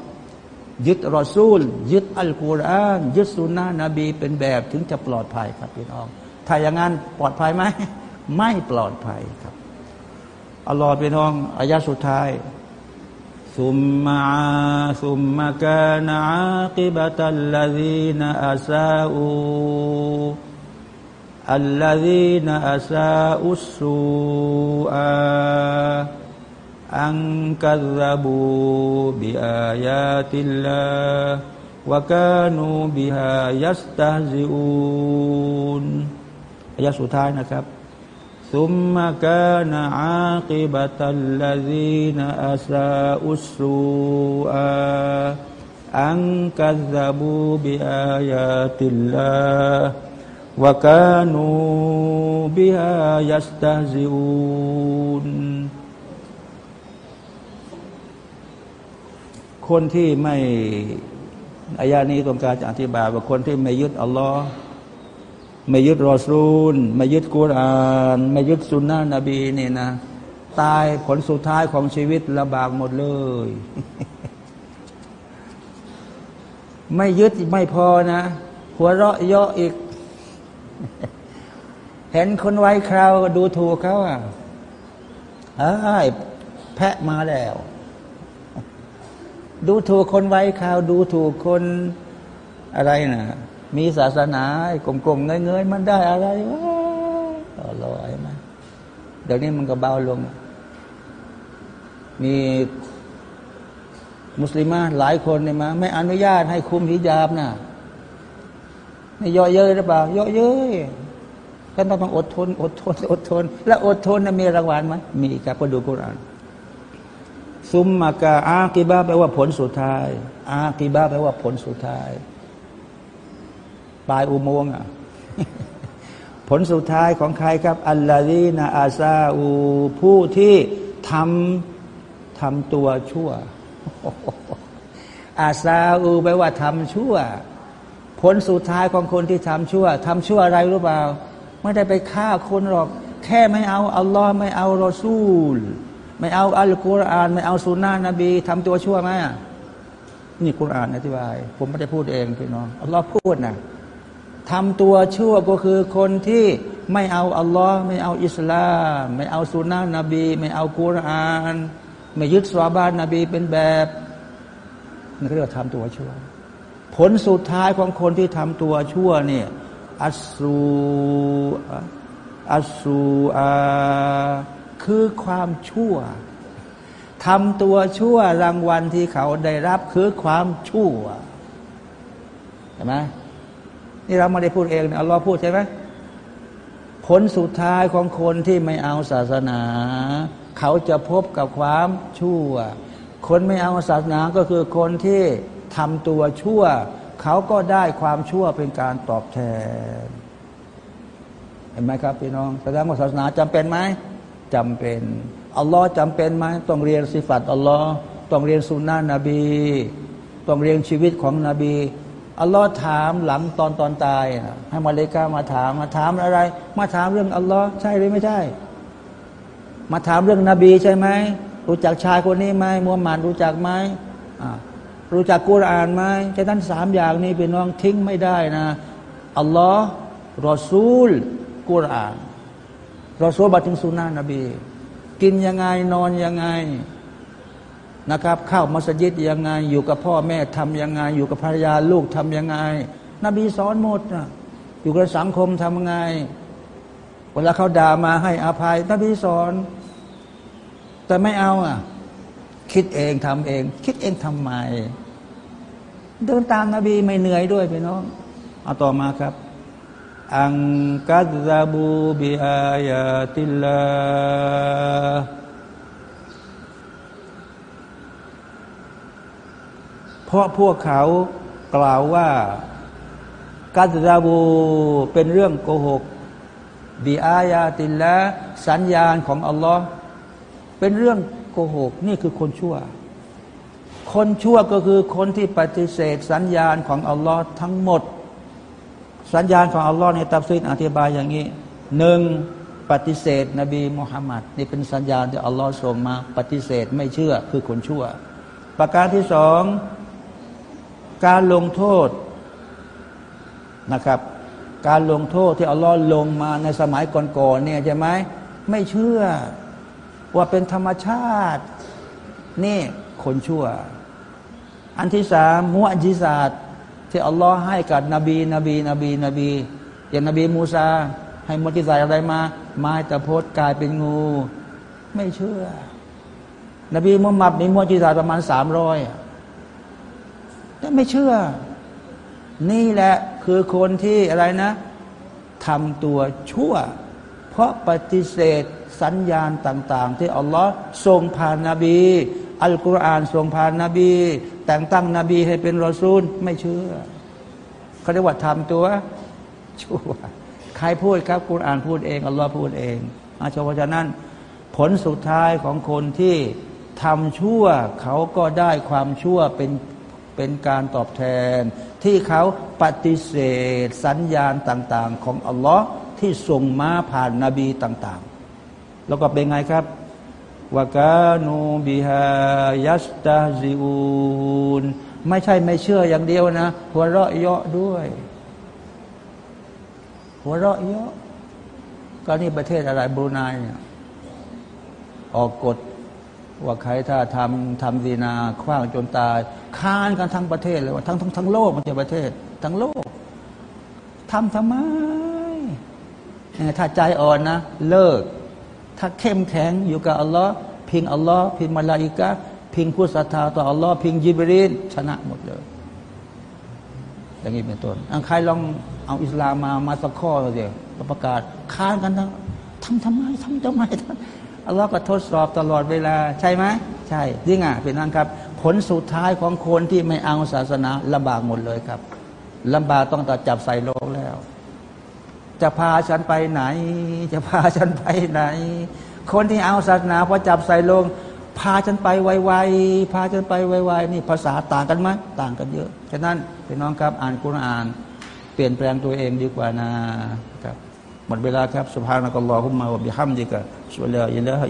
ยึดรอซูล ยึดอัลกุรอานยึดสุนนะนบีเป็นแบบถึงจะปลอดภัยครับพี่น้องถ้าอย่างนั้นปลอดภัยไหมไม่ปลอดภัยครับอัลลอฮ์พี่น้องอายะสุดท้าย ซุมมาซุมมากานาคิบะตัลลซีนอาซาอูอัลลซีนอาซาอุสูอาอันกัซบูบิอายาติลลาวะกานูบิฮายัสตาซิอูนอายะสุดท้ายนะครับ ثم كان عاقبة الذين أساءوا السوء أن كذبوا بآيات الله وكانوا بها يستهزئون คนที่ไม่อายานี้ต้องการจะอธิบายว่าคนที่ไม่ยึดอัลลอฮ์ ไม่ยึดรอซูล ไม่ยึดกุราน ไม่ยึดสุนนะนบีนี่นะ ตายผลสุดท้ายของชีวิตลำบากหมดเลย ไม่ยึดไม่พอนะ หัวเราะเยาะอีก เห็นคนไว้คราวก็ดูถูกเขาอะไอ้แพะมาแล้ว ดูถูกคนไว้ข่าว ดูถูกคนอะไรนะ มีศาสนาไอ้กลมๆเงยๆมันได้อะไรวะอร่อยไหมเดี๋ยวนี้มันก็เบาลง มีมุสลิมาหลายคนเนี่ยมาไม่อนุญาตให้คุมฮิญาบนะนี่เยอะเย้ยหรือเปล่าเยอเย้ยท่านต้องอดทน อดทน อดทน และอดทนนะมีรางวัลไหมมีครับก็ดูกุรอานซุมมากาอากิบาแปลว่าผลสุดท้าย อากิบาแปลว่าผลสุดท้าย ปลายอุโมงค์อะผลสุดท้ายของใครครับ อัลลาลีนาอาซาอูผู้ที่ทำทำตัวชั่ว อาซาอูแปลว่าทำชั่ว ผลสุดท้ายของคนที่ทำชั่วทำชั่วอะไรรู้เปล่า ไม่ได้ไปฆ่าคนหรอก แค่ไม่เอาอัลลอฮ์ไม่เอารอซูล ไม่เอาอัลกุรอาน ไม่เอาสุนนะนบีทำตัวชั่วไหมนี่กุรอานอธิบาย ผมไม่ได้พูดเองพี่น้องอัลลอฮ์พูดนะ ทำตัวชั่วก็คือคนที่ไม่เอาอัลลอฮ์ไม่เอาอิสลาม ไม่เอาสุนนะนบี ไม่เอากุรอาน ไม่ยึดสวาบานนบีเป็นแบบนั่นก็เรียกว่าทำตัวชั่ว ผลสุดท้ายของคนที่ทำตัวชั่วเนี่ยอัสูอัสูอาคือความชั่วทำตัวชั่วรางวัลที่เขาได้รับคือความชั่วเห็นไหม นี่เราไม่ได้พูดเองอัลลอฮ์พูดใช่ไหมผลสุดท้ายของคนที่ไม่เอาศาสนา เขาจะพบกับความชั่ว คนไม่เอาศาสนาก็คือคนที่ทำตัวชั่ว เขาก็ได้ความชั่วเป็นการตอบแทน เห็นไหมครับพี่น้องแสดงว่าศาสนาจำเป็นไหมจำเป็นอัลลอฮ์จำเป็นไหมต้องเรียนสิฟัตอัลลอฮ์ต้องเรียนสุนนะนบี ต้องเรียนชีวิตของนบี อัลลอฮ์ถามหลังตอนตอนตายให้มาเลกามาถามมาถามอะไร มาถามเรื่องอัลลอฮ์ใช่หรือไม่ใช่ มาถามเรื่องนบีใช่ไหมรู้จักชายคนนี้ไหมมูฮัมหมัดรู้จักไหมรู้จักกุรอานไหมแค่นั้นสามอย่างนี้เป็นน้องทิ้งไม่ได้นะอัลลอฮ์รอซูล กุรอานเราสวบัตถึงสุนานะนบี กินยังไงนอนยังไง นะครับ เข้ามัสยิดยังไง อยู่กับพ่อแม่ทำยังไง อยู่กับภรรยาลูกทำยังไง นบีสอนหมดนะอยู่กับสังคมทำยังไง เวลาเขาด่ามาให้อภัย นบีสอน แต่ไม่เอาอะ คิดเองทำเอง คิดเองทำไมเดินตามนาบีไม่เหนื่อยด้วยพี่น้อง เอาต่อมาครับ อังกัซาบูบิอายาติลลา เพราะพวกเขากล่าวว่ากัซาบูเป็นเรื่องโกหกบิอายาติลละสัญญาณของอัลลอฮ์เป็นเรื่องโกหก นี่คือคนชั่ว คนชั่วก็คือคนที่ปฏิเสธสัญญาณของอัลลอฮ์ทั้งหมด สัญญาณของอัลลอฮ์ในตับซีนอธิบายอย่างนี้หนึ่งปฏิเสธ นบีมุฮัมมัดนี่เป็นสัญญาณที่อัลลอฮ์ส่งมา ปฏิเสธไม่เชื่อคือคนชั่ว ประการที่สอง การลงโทษนะครับ การลงโทษที่อัลลอฮ์ลงมาในสมัยก่อนๆเนี่ยใช่ไหมไม่เชื่อว่าเป็นธรรมชาติ นี่คนชั่ว อันที่สามมุอจิศาสตร์ที่อัลลอฮ์ให้กับนบี นบี นบี นบี อย่างนบีมูซา ให้มุจิซาอะไรมาไม้ตะพดกลายเป็นงู ไม่เชื่อ นบีมุฮัมมัดมีมุจิซาสประมาณสามร้อย แต่ไม่เชื่อ นี่แหละคือคนที่อะไรนะทำตัวชั่ว เพราะปฏิเสธสัญญาณต่าง ๆ ที่อัลลอฮ์ทรงผ่านนาบี อัลกุรอานทรงผ่านนาบี แต่งตั้งนบีให้เป็นรอซูล ไม่เชื่อเขาเรียกว่าทำตัวชั่ว ใครพูดครับคุณอ่านพูดเอง อัลลอฮ์พูดเองอาชาวฉะนั้น ผลสุดท้ายของคนที่ทำชั่ว เขาก็ได้ความชั่วเป็น เป็นการตอบแทน ที่เขาปฏิเสธสัญญาณต่างๆ ของอัลลอฮ์ที่ส่งมาผ่านนาบีต่างๆ แล้วก็เป็นไงครับวกานูบิฮายัสตาซิอูนไม่ใช่ไม่เชื่ออย่างเดียวนะหัวเราะเยาะด้วย หัวเราะเยาะก็นี่ประเทศอะไรบรูไนเนี่ยออกกฎ ว่าใครถ้าทำทำดีนาคว้างจนตายค้านกันทั้งประเทศเลยว่าทั้งทั้งทั้งโลกมันจะประเทศ ทั้งโลกทำทำไมถ้าใจอ่อนนะ เลิก ถ้าเข้มแข็งอยู่กับอัลลอฮ์พิงอัลลอฮ์พิงมาลาอิกะพิงผู้ศรัทธาต่ออัลลอฮ์พิงยิบรีนชนะหมดเลย อย่างนี้เป็นต้นอันใครลองเอาอิสลามมามาสักข้อเดียวประกาศค้านกันทั้งทำทำไมทำทำไม อัลลอฮ์ก็ทดสอบตลอดเวลาใช่ไหมใช่จริงอะเป็นนั่นครับ ผลสุดท้ายของคนที่ไม่เอาศาสนาลำบากหมดเลยครับลำบากต้องตัดจับใส่โลงแล้ว จะพาฉันไปไหน จะพาฉันไปไหน คนที่เอาศาสนาพอจับใส่ลง พาฉันไปไวๆพาฉันไปไวๆนี่ภาษาต่างกันไหมต่างกันเยอะฉะนั้นพี่น้องครับอ่านกุรอาน เปลี่ยนแปลงตัวเองดีกว่านะครับ หมดเวลาครับ سبحانك اللهم وبحمدك สุลลาอิลาฮ